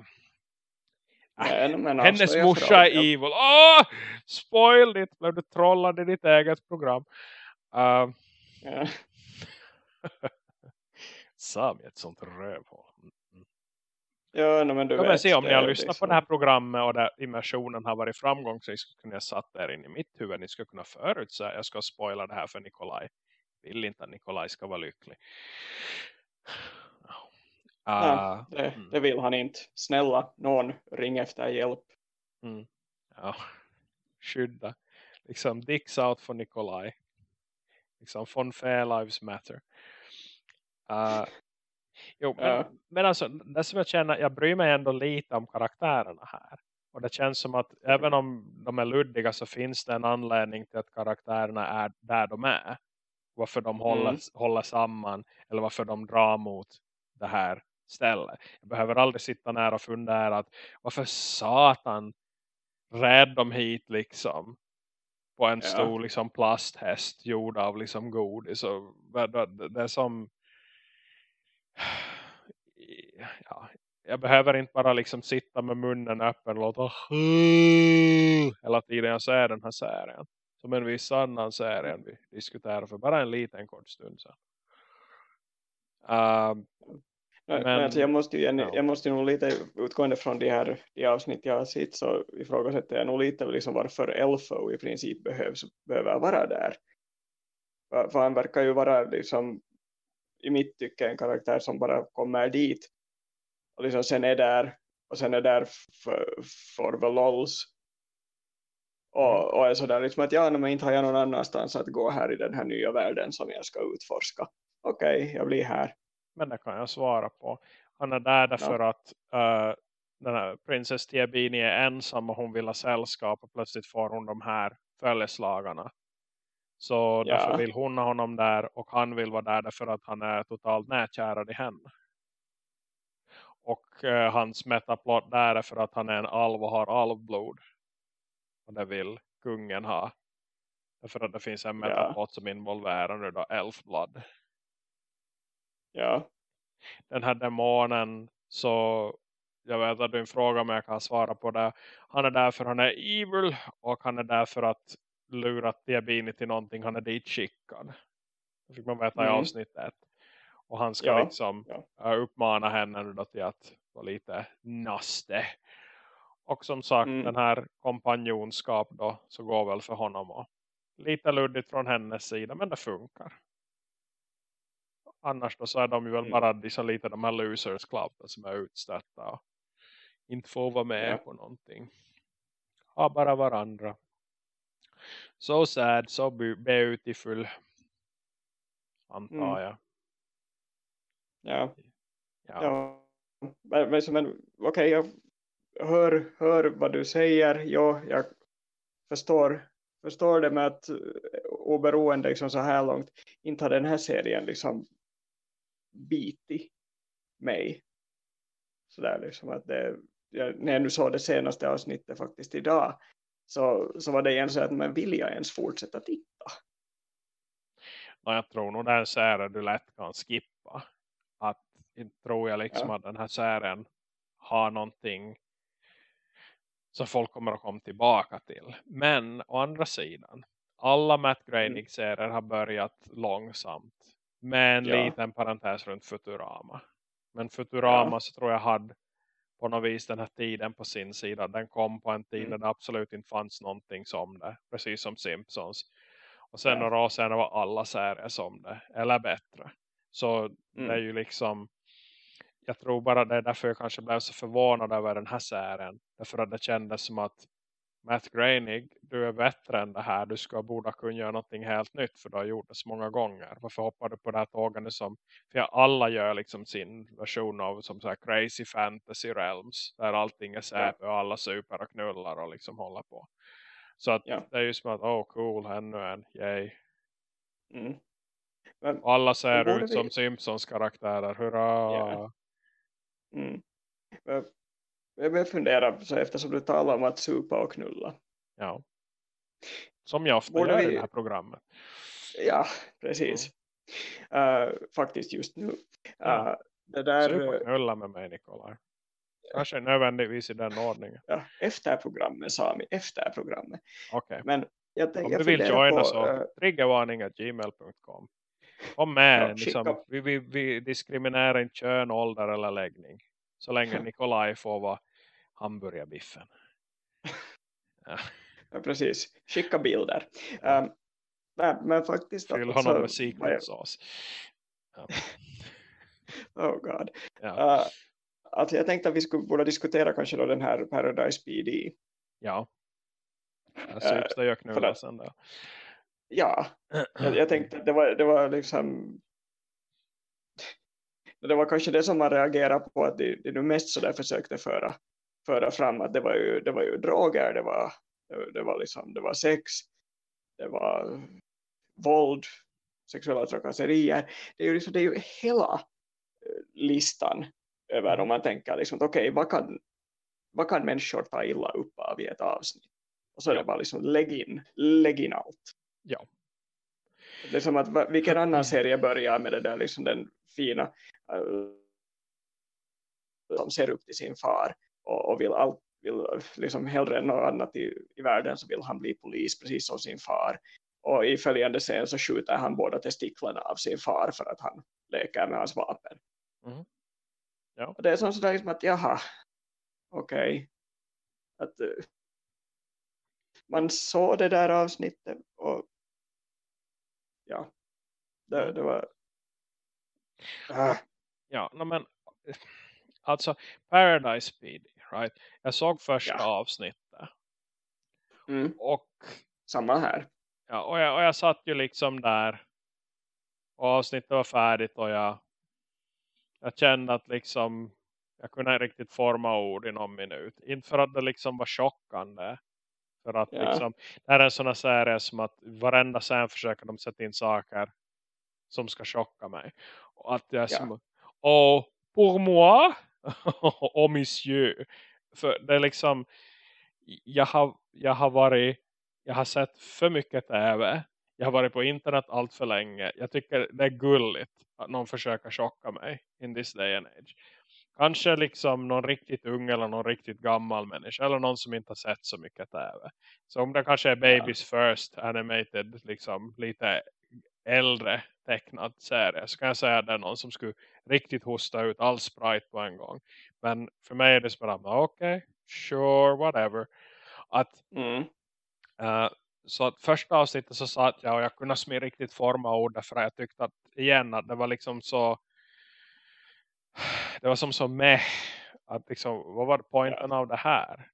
Nej, men hennes morsa är evil. Åh! Spoil it! Blev du trollad i ditt eget program? Uh, Ja. (laughs) Sam är ett sånt rövhål. Ja, no, men du Jag vet. se om ni har lyssnat på liksom- det här programmet och där immersionen har varit framgångsrik så kunde jag satt där in i mitt huvud. Ni ska kunna förutsäga. Jag ska spoila det här för Nikolaj. Vill inte att Nikolaj ska vara lycklig. Uh, det, mm. det vill han inte. Snälla, någon ring efter hjälp. Mm. Ja. Skydda. Liksom dicks out för Nikolaj. Liksom von Fair Lives Matter. Uh, jo, men, Ja. men alltså det som jag känner, jag bryr mig ändå lite om karaktärerna här. Och det känns som att även om de är luddiga så finns det en anledning till att karaktärerna är där de är. Varför de håller, Mm. håller samman eller varför de drar mot det här stället. Jag behöver aldrig sitta nära och fundera att varför satan rädd de hit liksom på en Ja. stor liksom plasthäst gjord av liksom godis och det, det, är som (sighs) ja, jag behöver inte bara liksom sitta med munnen öppen och låta (laughs) hela tiden jag ser den här serien. Som en viss annan serie vi diskuterade för bara en liten kort stund sedan. Uh, men, men alltså jag, måste ju, ja. jag måste nog lite utgående från de här de avsnitt jag har sett så ifrågasätter jag nog lite liksom varför Elfo i princip behövs, behöver vara där. För, för han verkar ju vara liksom i mitt tycke en karaktär som bara kommer dit och liksom sen är där och sen är där för, för the lols och, mm. och är sådär liksom att ja, men inte har jag någon annanstans att gå här i den här nya världen som jag ska utforska. Okej, okay, jag blir här. Men det kan jag svara på. Han är där därför ja. att uh, den här prinsess Tiabini är ensam och hon vill ha sällskap och plötsligt får hon de här följeslagarna. Så ja. därför vill hon ha honom där och han vill vara där därför att han är totalt nätkärad i henne. Och uh, hans metaplot där är för att han är en alv och har alvblod. Och det vill kungen ha. Därför att det finns en metaplot ja. som involverar nu då elfblood. Ja. Den här demonen så jag vet att du en fråga men jag kan svara på det. Han är där för han är evil och han är där för att lura Diabini till någonting han är dit skickad. Det fick man veta mm. i avsnitt ett. Och han ska ja. liksom ja. uppmana henne då till att vara lite naste. Och som sagt, mm. den här kompanjonskap då så går väl för honom och lite luddigt från hennes sida, men det funkar. Annars då så är de ju väl mm. bara liksom lite de här losers club som är utstötta och inte får vara med ja. på någonting. Ha bara varandra. So sad, so beautiful. Antar mm. jag. Ja. Ja. ja. Men, men, men okej, okay, jag hör, hör vad du säger. Ja, jag förstår, förstår det med att oberoende liksom så här långt inte har den här serien liksom bitit mig. Sådär liksom att det, jag, när jag nu såg det senaste avsnittet faktiskt idag så, så var det igen så att men vill jag ens fortsätta titta? Ja, jag tror nog den serien du lätt kan skippa. Att inte tror jag liksom ja. att den här serien har någonting som folk kommer att komma tillbaka till. Men å andra sidan, alla Matt Groening-serier har börjat långsamt. Med en ja. liten parentes runt Futurama. Men Futurama ja. så tror jag hade på något vis den här tiden på sin sida. Den kom på en tid mm. där det absolut inte fanns någonting som det. Precis som Simpsons. Och sen ja. några år senare var alla serier som det. Eller bättre. Så mm. det är ju liksom jag tror bara det är därför jag kanske blev så förvånad över den här serien. Därför att det kändes som att Matt Groening, du är bättre än det här. Du ska borde kunna göra någonting helt nytt för du har gjort det så många gånger. Varför hoppar du på det här tåget som, för alla gör liksom sin version av som så crazy fantasy realms. Där allting är säpe och alla super och knullar och liksom håller på. Så att ja. det är ju som att, oh cool, ännu en, yay. Mm. Men, alla ser ut vi... som Simpsons karaktärer, hurra! Ja. Mm. Jag funderar så eftersom du talar om att supa och knulla. Ja. Som jag ofta Borde gör vi... i det här programmet. Ja, precis. Mm. Uh, faktiskt just nu. Ja. Uh, det där... Supa och knulla med mig, Nikolaj. Kanske nödvändigtvis i den ordningen. Ja, efter programmet, Sami. Efter programmet. Okej. Okay. Men jag, Om jag du vill joina så uh, triggervarning.gmail.com Kom med. Ja, liksom, vi, vi, vi diskriminerar inte kön, ålder eller läggning. Så länge (laughs) Nikolaj får vara hamburgerbiffen. Ja. ja precis. Skicka bilder. Um, men, men faktiskt... Fyll alltså, honom med secret sauce. Ja. (laughs) oh god. Ja. Uh, alltså jag tänkte att vi skulle borde diskutera kanske då den här Paradise PD. Ja. Syns det jag knullar sen där. Ja, (clears throat) jag, jag tänkte att det var, det var liksom det var kanske det som man reagerade på att de, de mest så där försökte föra, föra fram att det var ju, det var ju droger, det var, det var, liksom, det var sex, det var våld, sexuella trakasserier. Det är ju, liksom, det är ju hela eh, listan över om man tänker liksom, okej, okay, vad, kan, vad kan människor ta illa upp av i ett avsnitt? Och så är det bara liksom, lägg in, lägg in allt. Ja. Det är som att vilken annan serie börjar med det där liksom den fina som ser upp till sin far och, och vill, all, vill liksom hellre än något annat i, i världen så vill han bli polis precis som sin far. Och i följande scen så skjuter han båda testiklarna av sin far för att han leker med hans vapen. Mm. Ja. Och det är som sådär liksom att jaha, okej. Okay. Att uh, man såg det där avsnittet och ja, det, det var uh. Ja, no, men (laughs) alltså Paradise Speed, right? Jag såg första ja. avsnittet. Mm. Och samma här. Ja, och jag, och jag satt ju liksom där och avsnittet var färdigt och jag jag kände att liksom jag kunde riktigt forma ord i någon minut. Inte för att det liksom var chockande. För att ja. liksom, det här är en sån serie som att varenda sen försöker de sätta in saker som ska chocka mig. Och att jag ja. som, oh, pour moi, (laughs) oh monsieur. För det är liksom, jag har, jag har varit, jag har sett för mycket tv. Jag har varit på internet allt för länge. Jag tycker det är gulligt att någon försöker chocka mig in this day and age. Kanske liksom någon riktigt ung eller någon riktigt gammal människa. Eller någon som inte har sett så mycket tv. Så om det kanske är Baby's ja. First Animated, liksom lite äldre tecknad serie. Så kan jag säga att det är någon som skulle riktigt hosta ut all sprite på en gång. Men för mig är det bara, okej, okay, sure, whatever. Att mm. uh, så att första avsnittet så satt jag och jag kunde små riktigt forma ord för jag tyckte att igen att det var liksom så det var som så med att liksom, vad var poängen ja. av det här?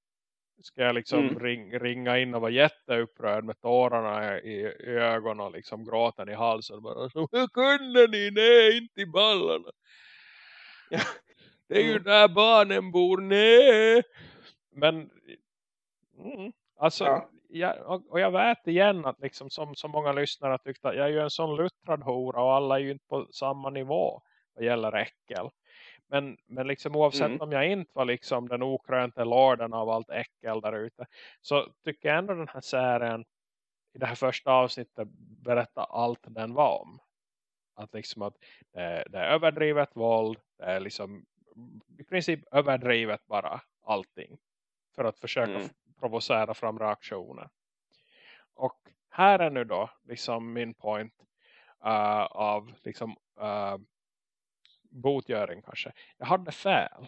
Ska jag liksom mm. ring, ringa in och vara jätteupprörd med tårarna i, i ögonen och liksom gråten i halsen. Bara, så, Hur kunde ni? Nej, inte i ballarna. Ja. (laughs) Det är ju mm. där barnen bor. Nej. Men mm, alltså ja jag, och jag vet igen att liksom som så många lyssnare tyckte jag är ju en sån luttrad hora och alla är ju inte på samma nivå vad gäller äckel. Men, men liksom oavsett mm. om jag inte var liksom den okrönte lorden av allt äckel där ute så tycker jag ändå den här serien i det här första avsnittet berättar allt den var om. Att liksom att det, det är överdrivet våld, det är liksom i princip överdrivet bara allting. För att försöka mm provocera fram reaktioner. Och här är nu då liksom min point uh, av liksom uh, botgöring kanske. Jag hade fel.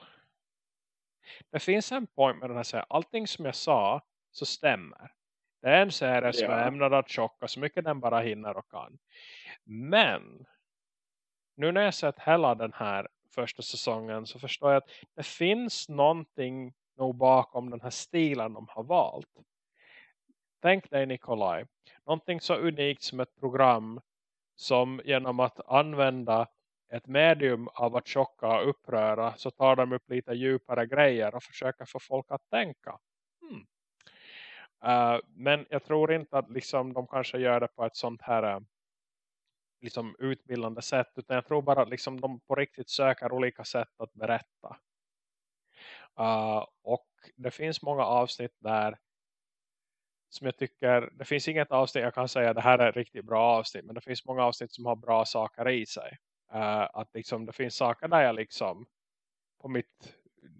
Det finns en point med den här serien. Allting som jag sa så stämmer. Det är en serie som ja. är ämnad att chocka så mycket den bara hinner och kan. Men nu när jag sett hela den här första säsongen så förstår jag att det finns någonting nog bakom den här stilen de har valt. Tänk dig Nikolaj, någonting så unikt som ett program som genom att använda ett medium av att chocka och uppröra så tar de upp lite djupare grejer och försöker få folk att tänka. Hmm. Uh, men jag tror inte att liksom, de kanske gör det på ett sånt här uh, liksom utbildande sätt utan jag tror bara att liksom, de på riktigt söker olika sätt att berätta. Uh, och det finns många avsnitt där som jag tycker, det finns inget avsnitt jag kan säga det här är ett riktigt bra avsnitt men det finns många avsnitt som har bra saker i sig. Uh, att liksom det finns saker där jag liksom på mitt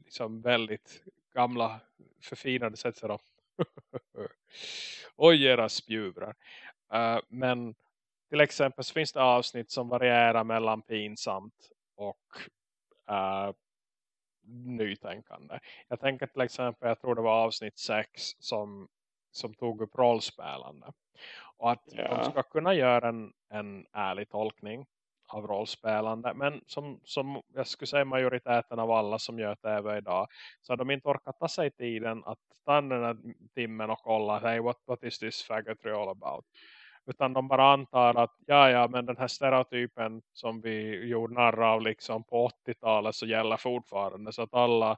liksom väldigt gamla förfinade sätt så (laughs) oj era spjuvrar. Uh, men till exempel så finns det avsnitt som varierar mellan pinsamt och uh, nytänkande. Jag tänker till exempel, jag tror det var avsnitt 6 som, som tog upp rollspelande. Och att ja. de ska kunna göra en, en ärlig tolkning av rollspelande. Men som, som jag skulle säga majoriteten av alla som gör tv idag. Så har de inte orkat ta sig tiden att ta den här timmen och kolla. Hey, what, what is this faggotry all about? Utan de bara antar att ja, ja, men den här stereotypen som vi gjorde narra av liksom på 80-talet så gäller fortfarande. Så att alla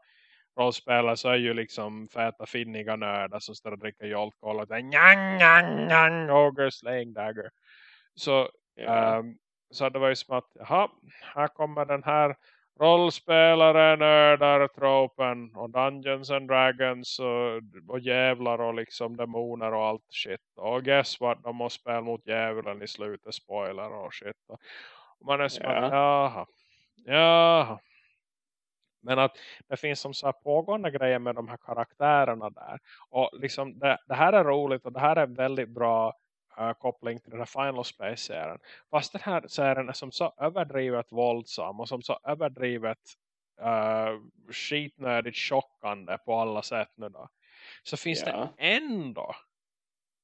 rollspelare så är ju liksom feta finniga nördar som står och dricker joltkål och säger njang, njang, njang, ogre slaying dagger. Så, yeah. um, så det var ju som att, jaha, här kommer den här rollspelare, nördar, tropen och Dungeons and Dragons och, och jävlar och liksom demoner och allt shit. Och guess what, de måste spela mot djävulen i slutet, spoiler och shit. Och man är som yeah. att, jaha, jaha. Men att det finns som så här pågående grejer med de här karaktärerna där. Och liksom det, det här är roligt och det här är väldigt bra uh, koppling till den här Final Space-serien. Fast den här serien är som så överdrivet våldsam och som så överdrivet uh, skitnödigt chockande på alla sätt nu då. Så finns ja. det ändå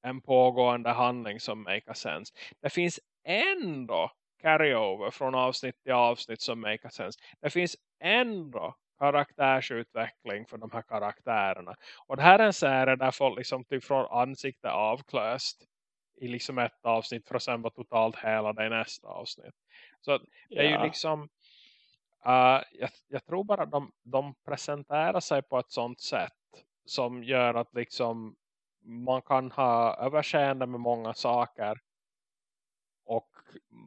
en pågående handling som make sense. Det finns ändå carryover från avsnitt till avsnitt som make sense. Det finns ändå karaktärsutveckling för de här karaktärerna. Och det här är en serie där folk liksom typ från ansikte avklöst i liksom ett avsnitt för att sen vara totalt hela det i nästa avsnitt. Så det är ja. ju liksom uh, jag, jag, tror bara de, de presenterar sig på ett sånt sätt som gör att liksom man kan ha överseende med många saker och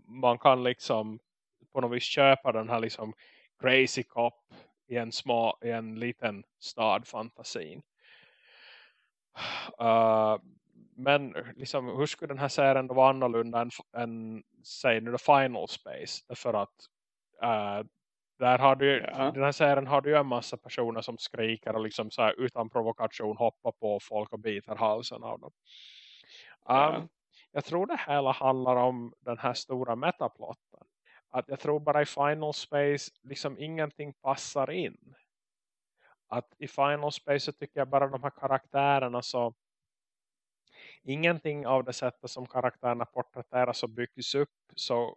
man kan liksom på något vis köpa den här liksom crazy cop i en, små, i en liten stad fantasin. Uh, men liksom, hur skulle den här serien då vara annorlunda än, än säg nu Final Space? Därför att uh, där har du, ja. den här serien har du ju en massa personer som skriker och liksom så här, utan provokation hoppar på folk och biter halsen av dem. Um, ja. Jag tror det hela handlar om den här stora metaplotten. Att jag tror bara i Final Space liksom ingenting passar in. Att i Final Space så tycker jag bara de här karaktärerna så ingenting av det sättet som karaktärerna porträtteras och byggs upp så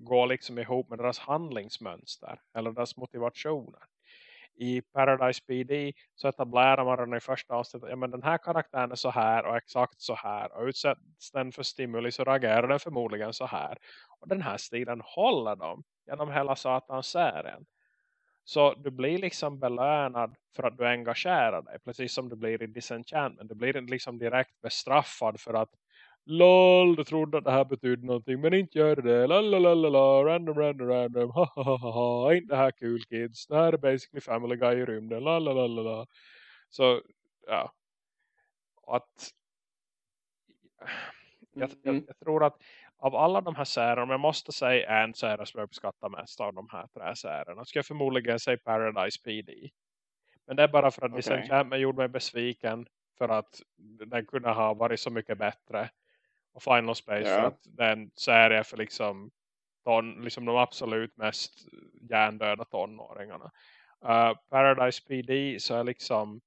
går liksom ihop med deras handlingsmönster eller deras motivationer. I Paradise PD så etablerar man redan i första avsnittet ja men den här karaktären är så här och exakt så här och utsätts den för stimuli så reagerar den förmodligen så här. Och den här stilen håller dem genom hela satans serien. Så du blir liksom belönad för att du engagerar dig. Precis som du blir i Disenchantment. Du blir liksom direkt bestraffad för att LOL, du trodde att det här betydde någonting men inte gör det. Lalalala, random, random, random. Ha, ha, ha, ha. Inte det här kul kids. Det här är basically Family Guy i rymden. Lalalala. Så, ja. Att jag, jag, mm. jag, tror att av alla de här serierna, om jag måste säga en serie som jag uppskattar mest av de här tre serierna, ska jag förmodligen säga Paradise PD. Men det är bara för att okay. Disenchantment gjorde mig besviken för att den kunde ha varit så mycket bättre och Final Space ja. för att det är en serie för liksom, ton, liksom de absolut mest hjärndöda tonåringarna. Uh, Paradise PD så är liksom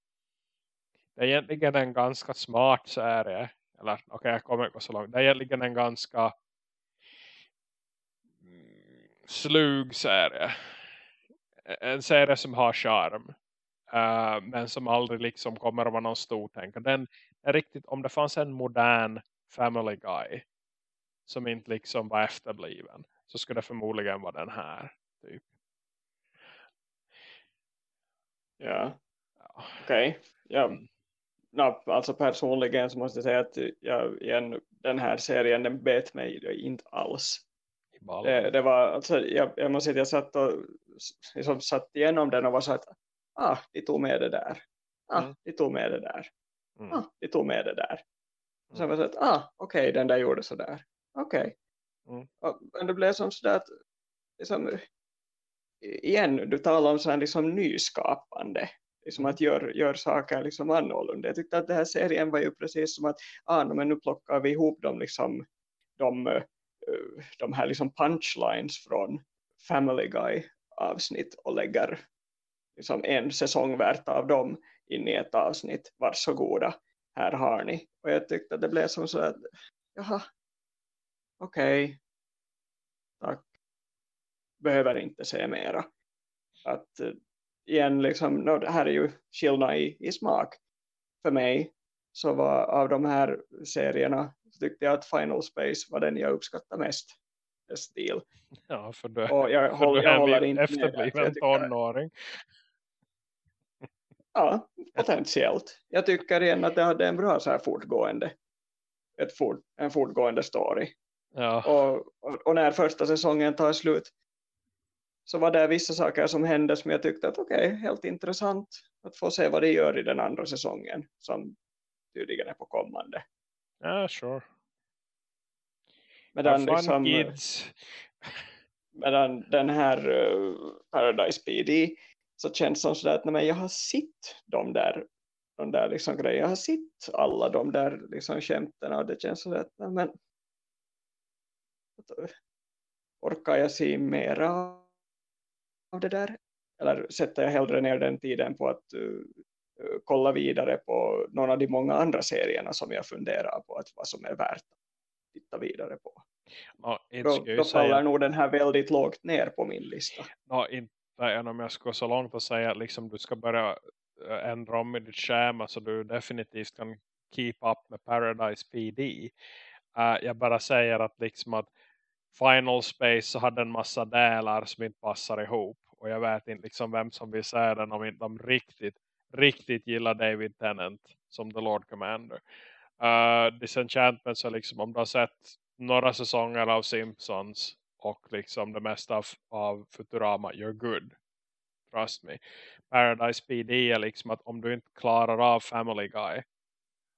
det är egentligen en ganska smart serie. Eller okej, okay, jag kommer inte så långt. Det är egentligen en ganska mm, slug serie. En serie som har charm. Uh, men som aldrig liksom kommer att vara någon stor tänk. Den är riktigt, om det fanns en modern Family Guy som inte liksom var efterbliven så skulle det förmodligen vara den här typ. Ja, ja. okej. Okay. Ja. Mm. No, alltså personligen så måste jag säga att jag, igen, den här serien den bet mig inte alls. Det, det, var, alltså, jag, jag måste säga att jag satt, och, liksom, satt igenom den och var så att ah, de tog med det där. Ah, mm. de tog med det där. Mm. Ah, de tog med det där. Och sen var det så att, ah, okej, okay, den där gjorde sådär. Okej. Okay. Mm. Men det blev som sådär att, liksom, igen, du talar om sådär liksom nyskapande. Liksom att gör, gör saker liksom annorlunda. Jag tyckte att den här serien var ju precis som att, ah, men nu plockar vi ihop dem liksom, de, eh, de här liksom punchlines från Family Guy avsnitt och lägger liksom en säsong värt av dem in i ett avsnitt. Varsågoda här har ni. Och jag tyckte att det blev som så att, jaha, okej, okay. tack. Behöver inte se mera. Att eh, igen, liksom, no, det här är ju skillnad i, i smak. För mig så var av de här serierna så tyckte jag att Final Space var den jag uppskattade mest. Stil. Ja, för du, och jag, för håll, du jag håller inte efterbliven tonåring. Ja, potentiellt. Jag tycker igen att det hade en bra så här fortgående ett fort, en fortgående story. Ja. Och, och, och, när första säsongen tar slut så var det vissa saker som hände som jag tyckte att okej, okay, helt intressant att få se vad det gör i den andra säsongen som tydligen är på kommande. Ja, sure. Medan, liksom, kids. medan den här uh, Paradise PD så känns det som att nej, jag har sett de där, de där liksom grejer. Jag har sett alla de där liksom skämten och det känns sådär att nej, men orkar jag se mera av det där? Eller sätter jag hellre ner den tiden på att uh, kolla vidare på någon av de många andra serierna som jag funderar på att vad som är värt att titta vidare på. No, då, då faller säga... nog den här väldigt lågt ner på min lista. No, inte än om jag ska gå så långt och säga att liksom du ska börja eh, ändra om i ditt schema så du definitivt kan keep up med Paradise PD. Uh, jag bara säger att liksom att Final Space så hade en massa delar som inte passar ihop. Och jag vet inte liksom vem som vill säga den om inte de riktigt, riktigt gillar David Tennant som The Lord Commander. Eh, uh, Disenchantment så liksom om du har sett några säsonger av Simpsons och liksom det mesta av, av Futurama, you're good. Trust me. Paradise PD är liksom att om du inte klarar av Family Guy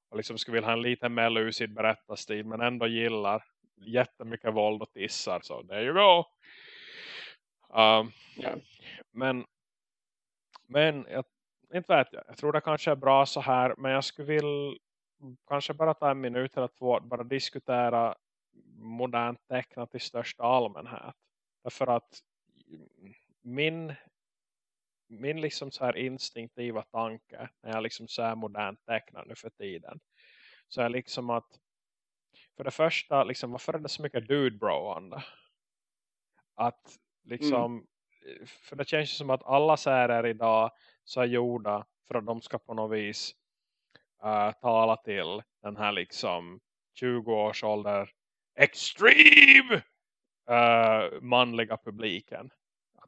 och liksom skulle vilja ha en lite mer lucid berättarstil men ändå gillar jättemycket våld och tissar så there you go. Um, yeah. Men men jag, inte vet jag. Jag tror det kanske är bra så här men jag skulle vilja kanske bara ta en minut eller två bara diskutera modernt tecknat i största allmänhet. Därför att min min liksom så här instinktiva tanke när jag liksom så här modernt tecknar nu för tiden så är liksom att för det första liksom varför är det så mycket dude broande att liksom mm. för det känns som att alla serier idag så är gjorda för att de ska på något vis uh, tala till den här liksom 20 års ålder extreme uh, manliga publiken.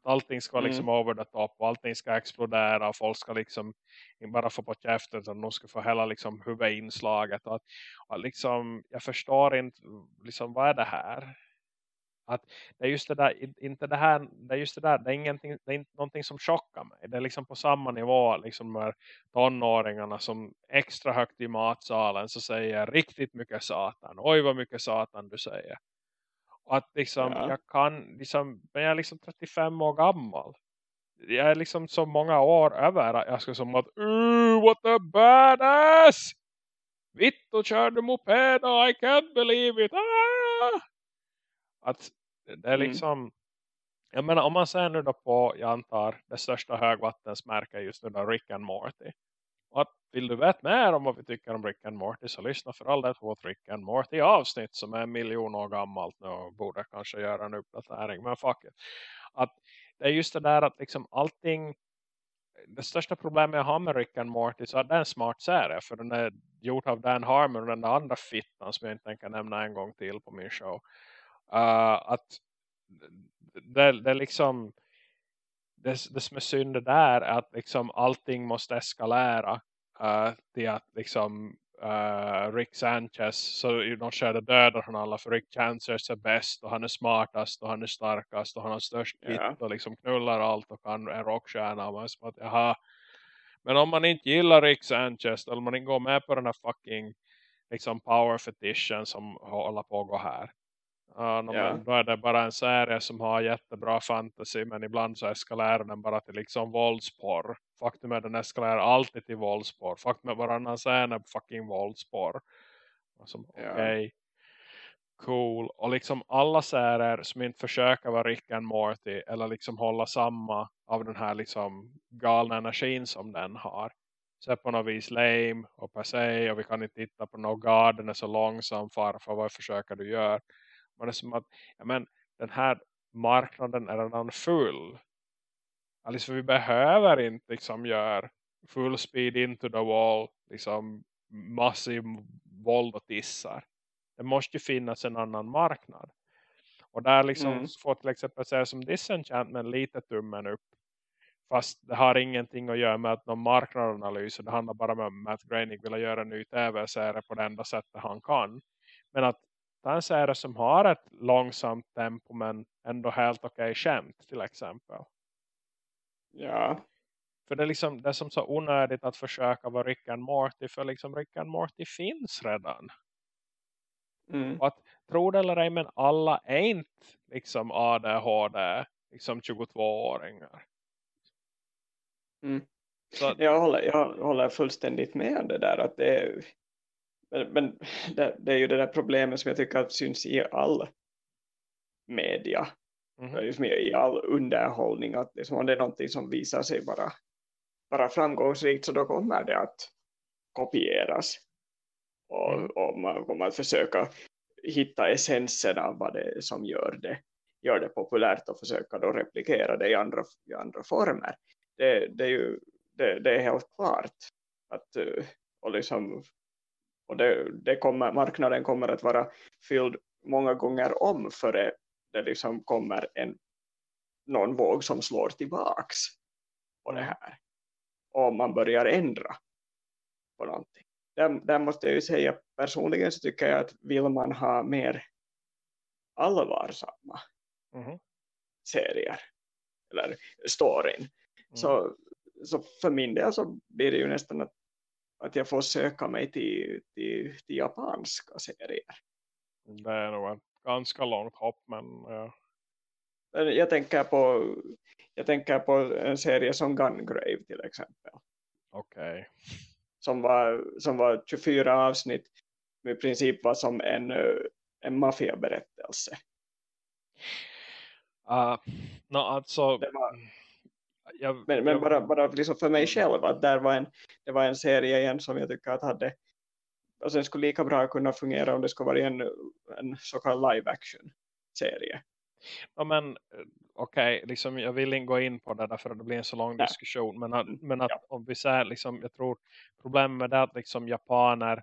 Att allting ska mm. liksom over the top och allting ska explodera och folk ska liksom inte bara få på käften utan de ska få hela liksom huvudinslaget. Och och liksom, jag förstår inte liksom, vad är det här? Att det är just det där, inte det här, det är just det där, det är, ingenting, det är inte någonting som chockar mig. Det är liksom på samma nivå, liksom med tonåringarna som extra högt i matsalen så säger riktigt mycket satan. Oj vad mycket satan du säger. Och att liksom, ja. jag kan, liksom, men jag är liksom 35 år gammal. Jag är liksom så många år över att jag ska som att, uh, what a badass! Vitto körde moped, I can't believe it! Ah! Att det är mm. liksom mm. jag menar om man ser nu då på jag antar det största högvattensmärket just nu då Rick and Morty. Att vill du veta mer om vad vi tycker om Rick and Morty så lyssna för all det på vårt Rick and Morty avsnitt som är en miljon år gammalt nu och borde kanske göra en uppdatering men fuck it. Att det är just det där att liksom allting det största problemet jag har med Rick and Morty så är det en smart serie för den är gjord av Dan Harmon och den andra fittan som jag inte tänker nämna en gång till på min show. Uh, att det, det liksom det, det som är synd där är att liksom allting måste eskalera uh, till att liksom uh, Rick Sanchez så i något skede dödar han alla för Rick Sanchez är bäst och han är smartast och han är starkast och han har störst yeah. och liksom knullar allt och kan en rockstjärna och man är som att jaha men om man inte gillar Rick Sanchez eller man inte går med på den här fucking liksom power fetishen som håller på att gå här Ja, no, men då är det bara en serie som har jättebra fantasy men ibland så eskalerar den bara till liksom våldsporr. Faktum är att den eskalerar alltid till våldsporr. Faktum är varannan scen är fucking våldsporr. Alltså, yeah. okej. Okay. Cool. Och liksom alla serier som inte försöker vara Rick and Morty eller liksom hålla samma av den här liksom galna energin som den har. Så är på något vis lame och per se och vi kan inte titta på något God, den är så långsam farfar, vad försöker du göra? Man är som att ja, men, den här marknaden är redan full. Alltså vi behöver inte liksom göra full speed into the wall. Liksom massiv våld och tissar. Det måste ju finnas en annan marknad. Och där liksom mm. får till exempel säga som Disenchantment lite tummen upp. Fast det har ingenting att göra med att någon marknadsanalys. Det handlar bara om att Matt Groening vill göra en ny tv-serie på det enda sättet han kan. Men att ta en serie som har ett långsamt tempo men ändå helt okej okay skämt till exempel. Ja. För det är, liksom, det är som så onödigt att försöka vara Rick and Morty för liksom Rick and Morty finns redan. Mm. Och att, tro det eller ej men alla är inte liksom ADHD liksom 22-åringar. Mm. Så, Jag, håller, jag håller fullständigt med om det där. Att det, är, men men (laughs) det, det är ju det där problemet som jag tycker att syns i all media. Liksom i i all underhållning. Att liksom om det är någonting som visar sig bara, bara framgångsrikt så då kommer det att kopieras. Och, Mm. och man kommer att försöka hitta essensen av vad det är som gör det, gör det populärt och försöka då replikera det i andra, i andra former. Det, det, är ju, det, det är helt klart. Att, eh, och liksom, och det, det kommer, marknaden kommer att vara fylld många gånger om före det liksom kommer en, någon våg som slår tillbaks på det Mm. här. Och man börjar ändra på någonting. Där, där måste jag ju säga personligen så tycker jag att vill man ha mer allvarsamma mhm, serier eller storyn mm. så, så för min del så blir det ju nästan att, att jag får söka mig till, till, till japanska serier. Det är nog ett ganska långt hopp men ja. Jag tänker på jag tänker på en serie som Gungrave till exempel. okej. Som var, som var 24 avsnitt med i princip var som en, en maffiaberättelse. Uh, no, alltså, Det var, jag, men men bara, bara liksom för mig själv att där var en, det var en serie igen som jag tycker att hade alltså den skulle lika bra kunna fungera om det skulle vara en, en så kallad live action serie. ja, men eh, okej, liksom, jag vill inte gå in på det därför att det blir en så lång Nej. diskussion. Men att, men att ja. om vi säger, liksom, jag tror problemet med det är att liksom, japaner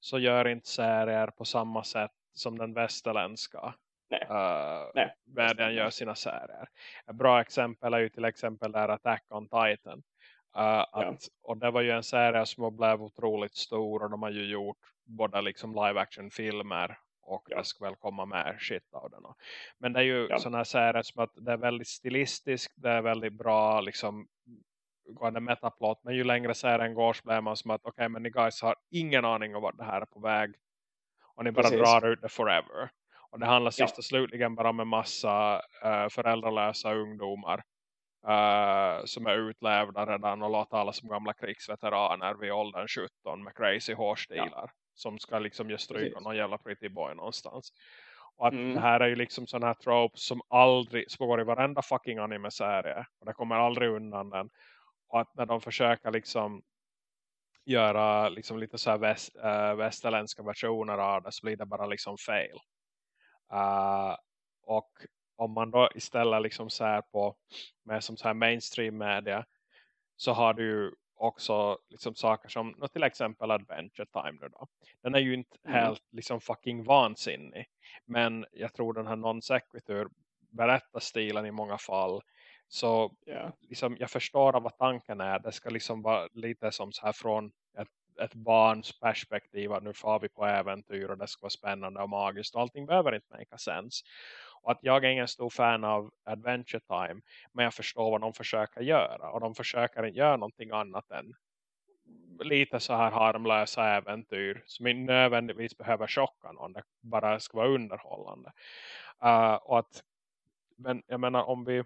så gör inte serier på samma sätt som den västerländska Nej. uh, Nej, världen gör sina serier. Ett bra exempel är ju till exempel där Attack on Titan. Uh, att, Och det var ju en serie som blev otroligt stor och de har ju gjort både liksom live action filmer och Ja. det ska väl komma mer shit av den. Men det är ju Ja. sådana här serier som att det är väldigt stilistiskt, det är väldigt bra liksom gående metaplot. Men ju längre serien går så blir man som att okej okay, men ni guys har ingen aning om vart det här är på väg. Och ni bara Precis. drar ut det forever. Och det handlar Ja. sist och slutligen bara om en massa uh, föräldralösa ungdomar. Uh, som är utlevda redan och låter alla som gamla krigsveteraner vid åldern 17 med crazy hårstilar. Som ska liksom ge stryk och någon jävla pretty boy någonstans. Och att Mm. det här är ju liksom sådana här tropes som aldrig, som går i varenda fucking anime-serie. Och det kommer aldrig undan den. Och att när de försöker liksom göra liksom lite så här väst, äh, västerländska versioner av det så blir det bara liksom fail. Uh, och om man då istället liksom ser på med som så här mainstream media så har du också liksom saker som no, till exempel Adventure Time nu då. Den är ju inte Mm. helt liksom fucking vansinnig. Men jag tror den här non sequitur berättarstilen i många fall så Ja. liksom, jag förstår av vad tanken är. Det ska liksom vara lite som så här från ett, ett barns perspektiv att nu får vi på äventyr och det ska vara spännande och magiskt. Och allting behöver inte make sense. Och att jag är ingen stor fan av Adventure Time. Men jag förstår vad de försöker göra. Och de försöker inte göra någonting annat än lite så här harmlösa äventyr. Som inte nödvändigtvis behöver chocka någon. Det bara ska vara underhållande. Uh, och att, men jag menar om vi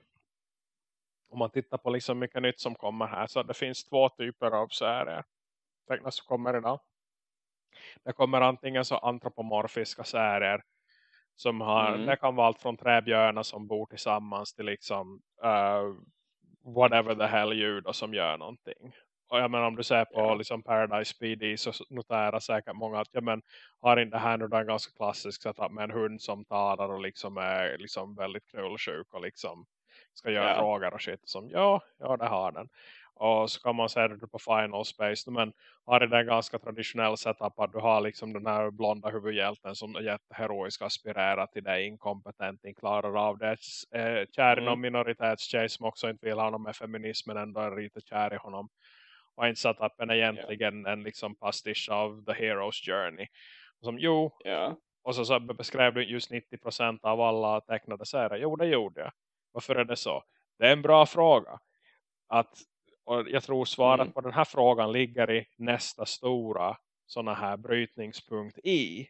om man tittar på liksom mycket nytt som kommer här så det finns två typer av serier tecknar som kommer idag. Det kommer antingen så antropomorfiska serier som har, Mm. det kan vara allt från träbjörnar som bor tillsammans till liksom uh, whatever the hell ljud och som gör någonting. Och jag menar om du ser på Ja. liksom Paradise PD så noterar säkert många att ja, men, har inte det här nu då en ganska klassisk setup med en hund som talar och liksom är liksom väldigt knullsjuk och liksom ska göra Ja. frågor och shit som ja, ja det har den. Och så kan man säga det på Final Space men har det en ganska traditionell setup att du har liksom den här blonda huvudhjälten som är jätteheroisk aspirerar till det inkompetent, inte klarar av det. Eh, kär i Mm. någon minoritetstjej som också inte vill ha någon med feminismen ändå är lite kär i honom. Och inte setupen är egentligen en liksom pastisch av The Hero's Journey. Som jo, Ja. och så, så beskrev du just 90% av alla tecknade serier. Jo, det gjorde jag. Varför är det så? Det är en bra fråga. Att, och jag tror svaret Mm. på den här frågan ligger i nästa stora såna här brytningspunkt i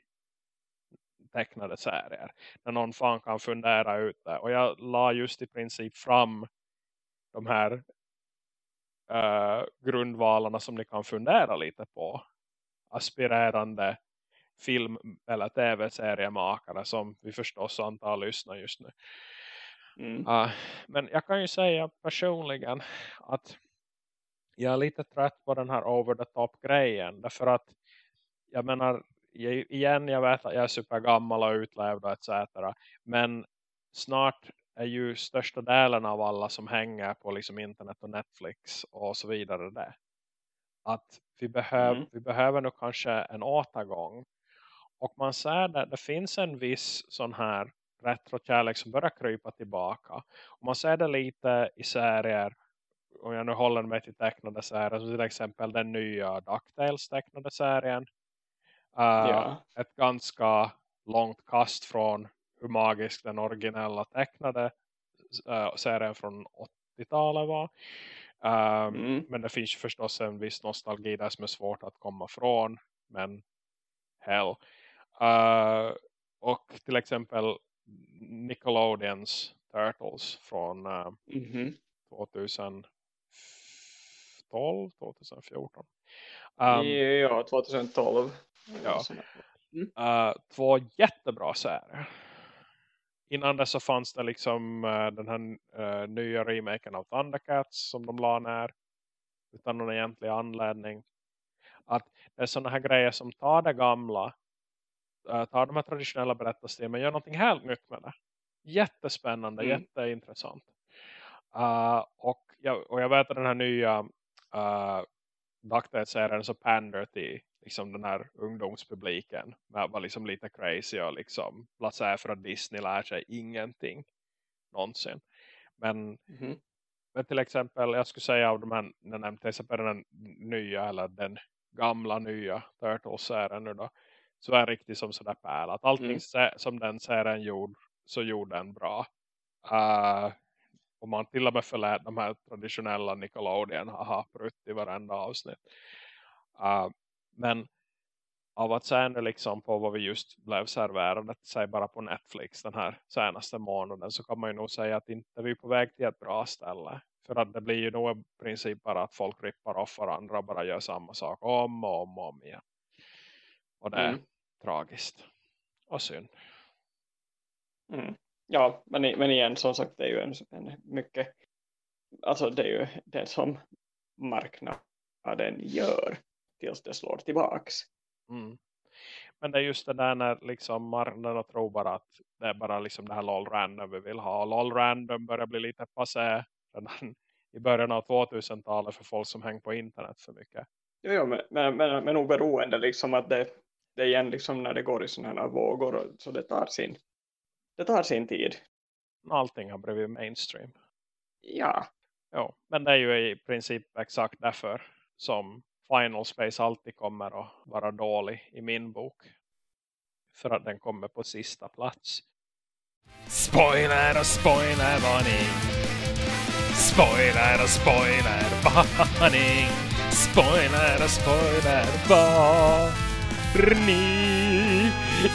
tecknade serier. När någon fan kan fundera ut det. Och jag la just i princip fram de här uh, grundvalarna som ni kan fundera lite på. Aspirerande film- eller tv-seriemakare som vi förstås antar lyssnar just nu. Mm. Uh, men jag kan ju säga personligen att jag är lite trött på den här over the top grejen. Därför att jag menar, igen jag vet att jag är supergammal och utlevd och etc. Men snart är ju största delen av alla som hänger på liksom internet och Netflix och så vidare det. Att vi, behöv, mm. vi behöver nog kanske en återgång. Och man ser det, det finns en viss sån här retrokärlek som börjar krypa tillbaka. Och man ser det lite i serier om jag nu håller mig till tecknade serier som till exempel den nya DuckTales tecknade serien. Uh, ja. Ett ganska långt kast från hur magisk den originella tecknade uh, serien från 80-talet var. Um, mm. Men det finns förstås en viss nostalgi där som är svårt att komma från. Men hell. Uh, och till exempel Nickelodeons Turtles från uh, mm -hmm. 2012, 2014. Um, ja, 2012. Ja. Mm. Uh, två jättebra serier. Innan det så fanns det liksom uh, den här uh, nya remaken av Thundercats som de la ner. Utan någon egentlig anledning. Att det är sådana här grejer som tar det gamla tar de här traditionella berättarstilen men gör någonting helt nytt med det. Jättespännande, mm. jätteintressant. Och, jag, och jag vet att den här nya uh, så pander till liksom den här ungdomspubliken med att vara liksom lite crazy och liksom låt för att Disney lär sig ingenting någonsin. Men, mm. men till exempel, jag skulle säga av de här, jag nämnde exempel den nya eller den gamla nya Turtles-serien nu då så är riktigt som sådär pärl. Att allting mm. som den serien gjorde så gjorde den bra. Uh, och man till och med förlät de här traditionella Nickelodeon haha prutt i varenda avsnitt. Uh, men av att se nu liksom på vad vi just blev serverade säg bara på Netflix den här senaste månaden så kan man ju nog säga att inte vi är på väg till ett bra ställe. För att det blir ju nog i princip bara att folk rippar off varandra och bara gör samma sak om och om och om igen. Och det, mm tragiskt och synd. Mm. Ja, men, men igen som sagt det är ju en, en mycket alltså det är ju det som marknaden gör tills det slår tillbaks. Mm. Men det är just det där när liksom marknaden tror bara att det är bara liksom det här LOL random vi vill ha. LOL random börjar bli lite passé i början av 2000-talet för folk som hänger på internet för mycket. Jo, jo men, men, men, men oberoende liksom att det, det igen liksom när det går i sådana här vågor så det tar sin det tar sin tid. Allting har blivit mainstream. Ja. Jo, men det är ju i princip exakt därför som Final Space alltid kommer att vara dålig i min bok. För att den kommer på sista plats. Spoiler och spoiler varning. Spoiler och spoiler (laughs) varning. Spoiler och spoiler varning.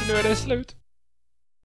Nu är det slut.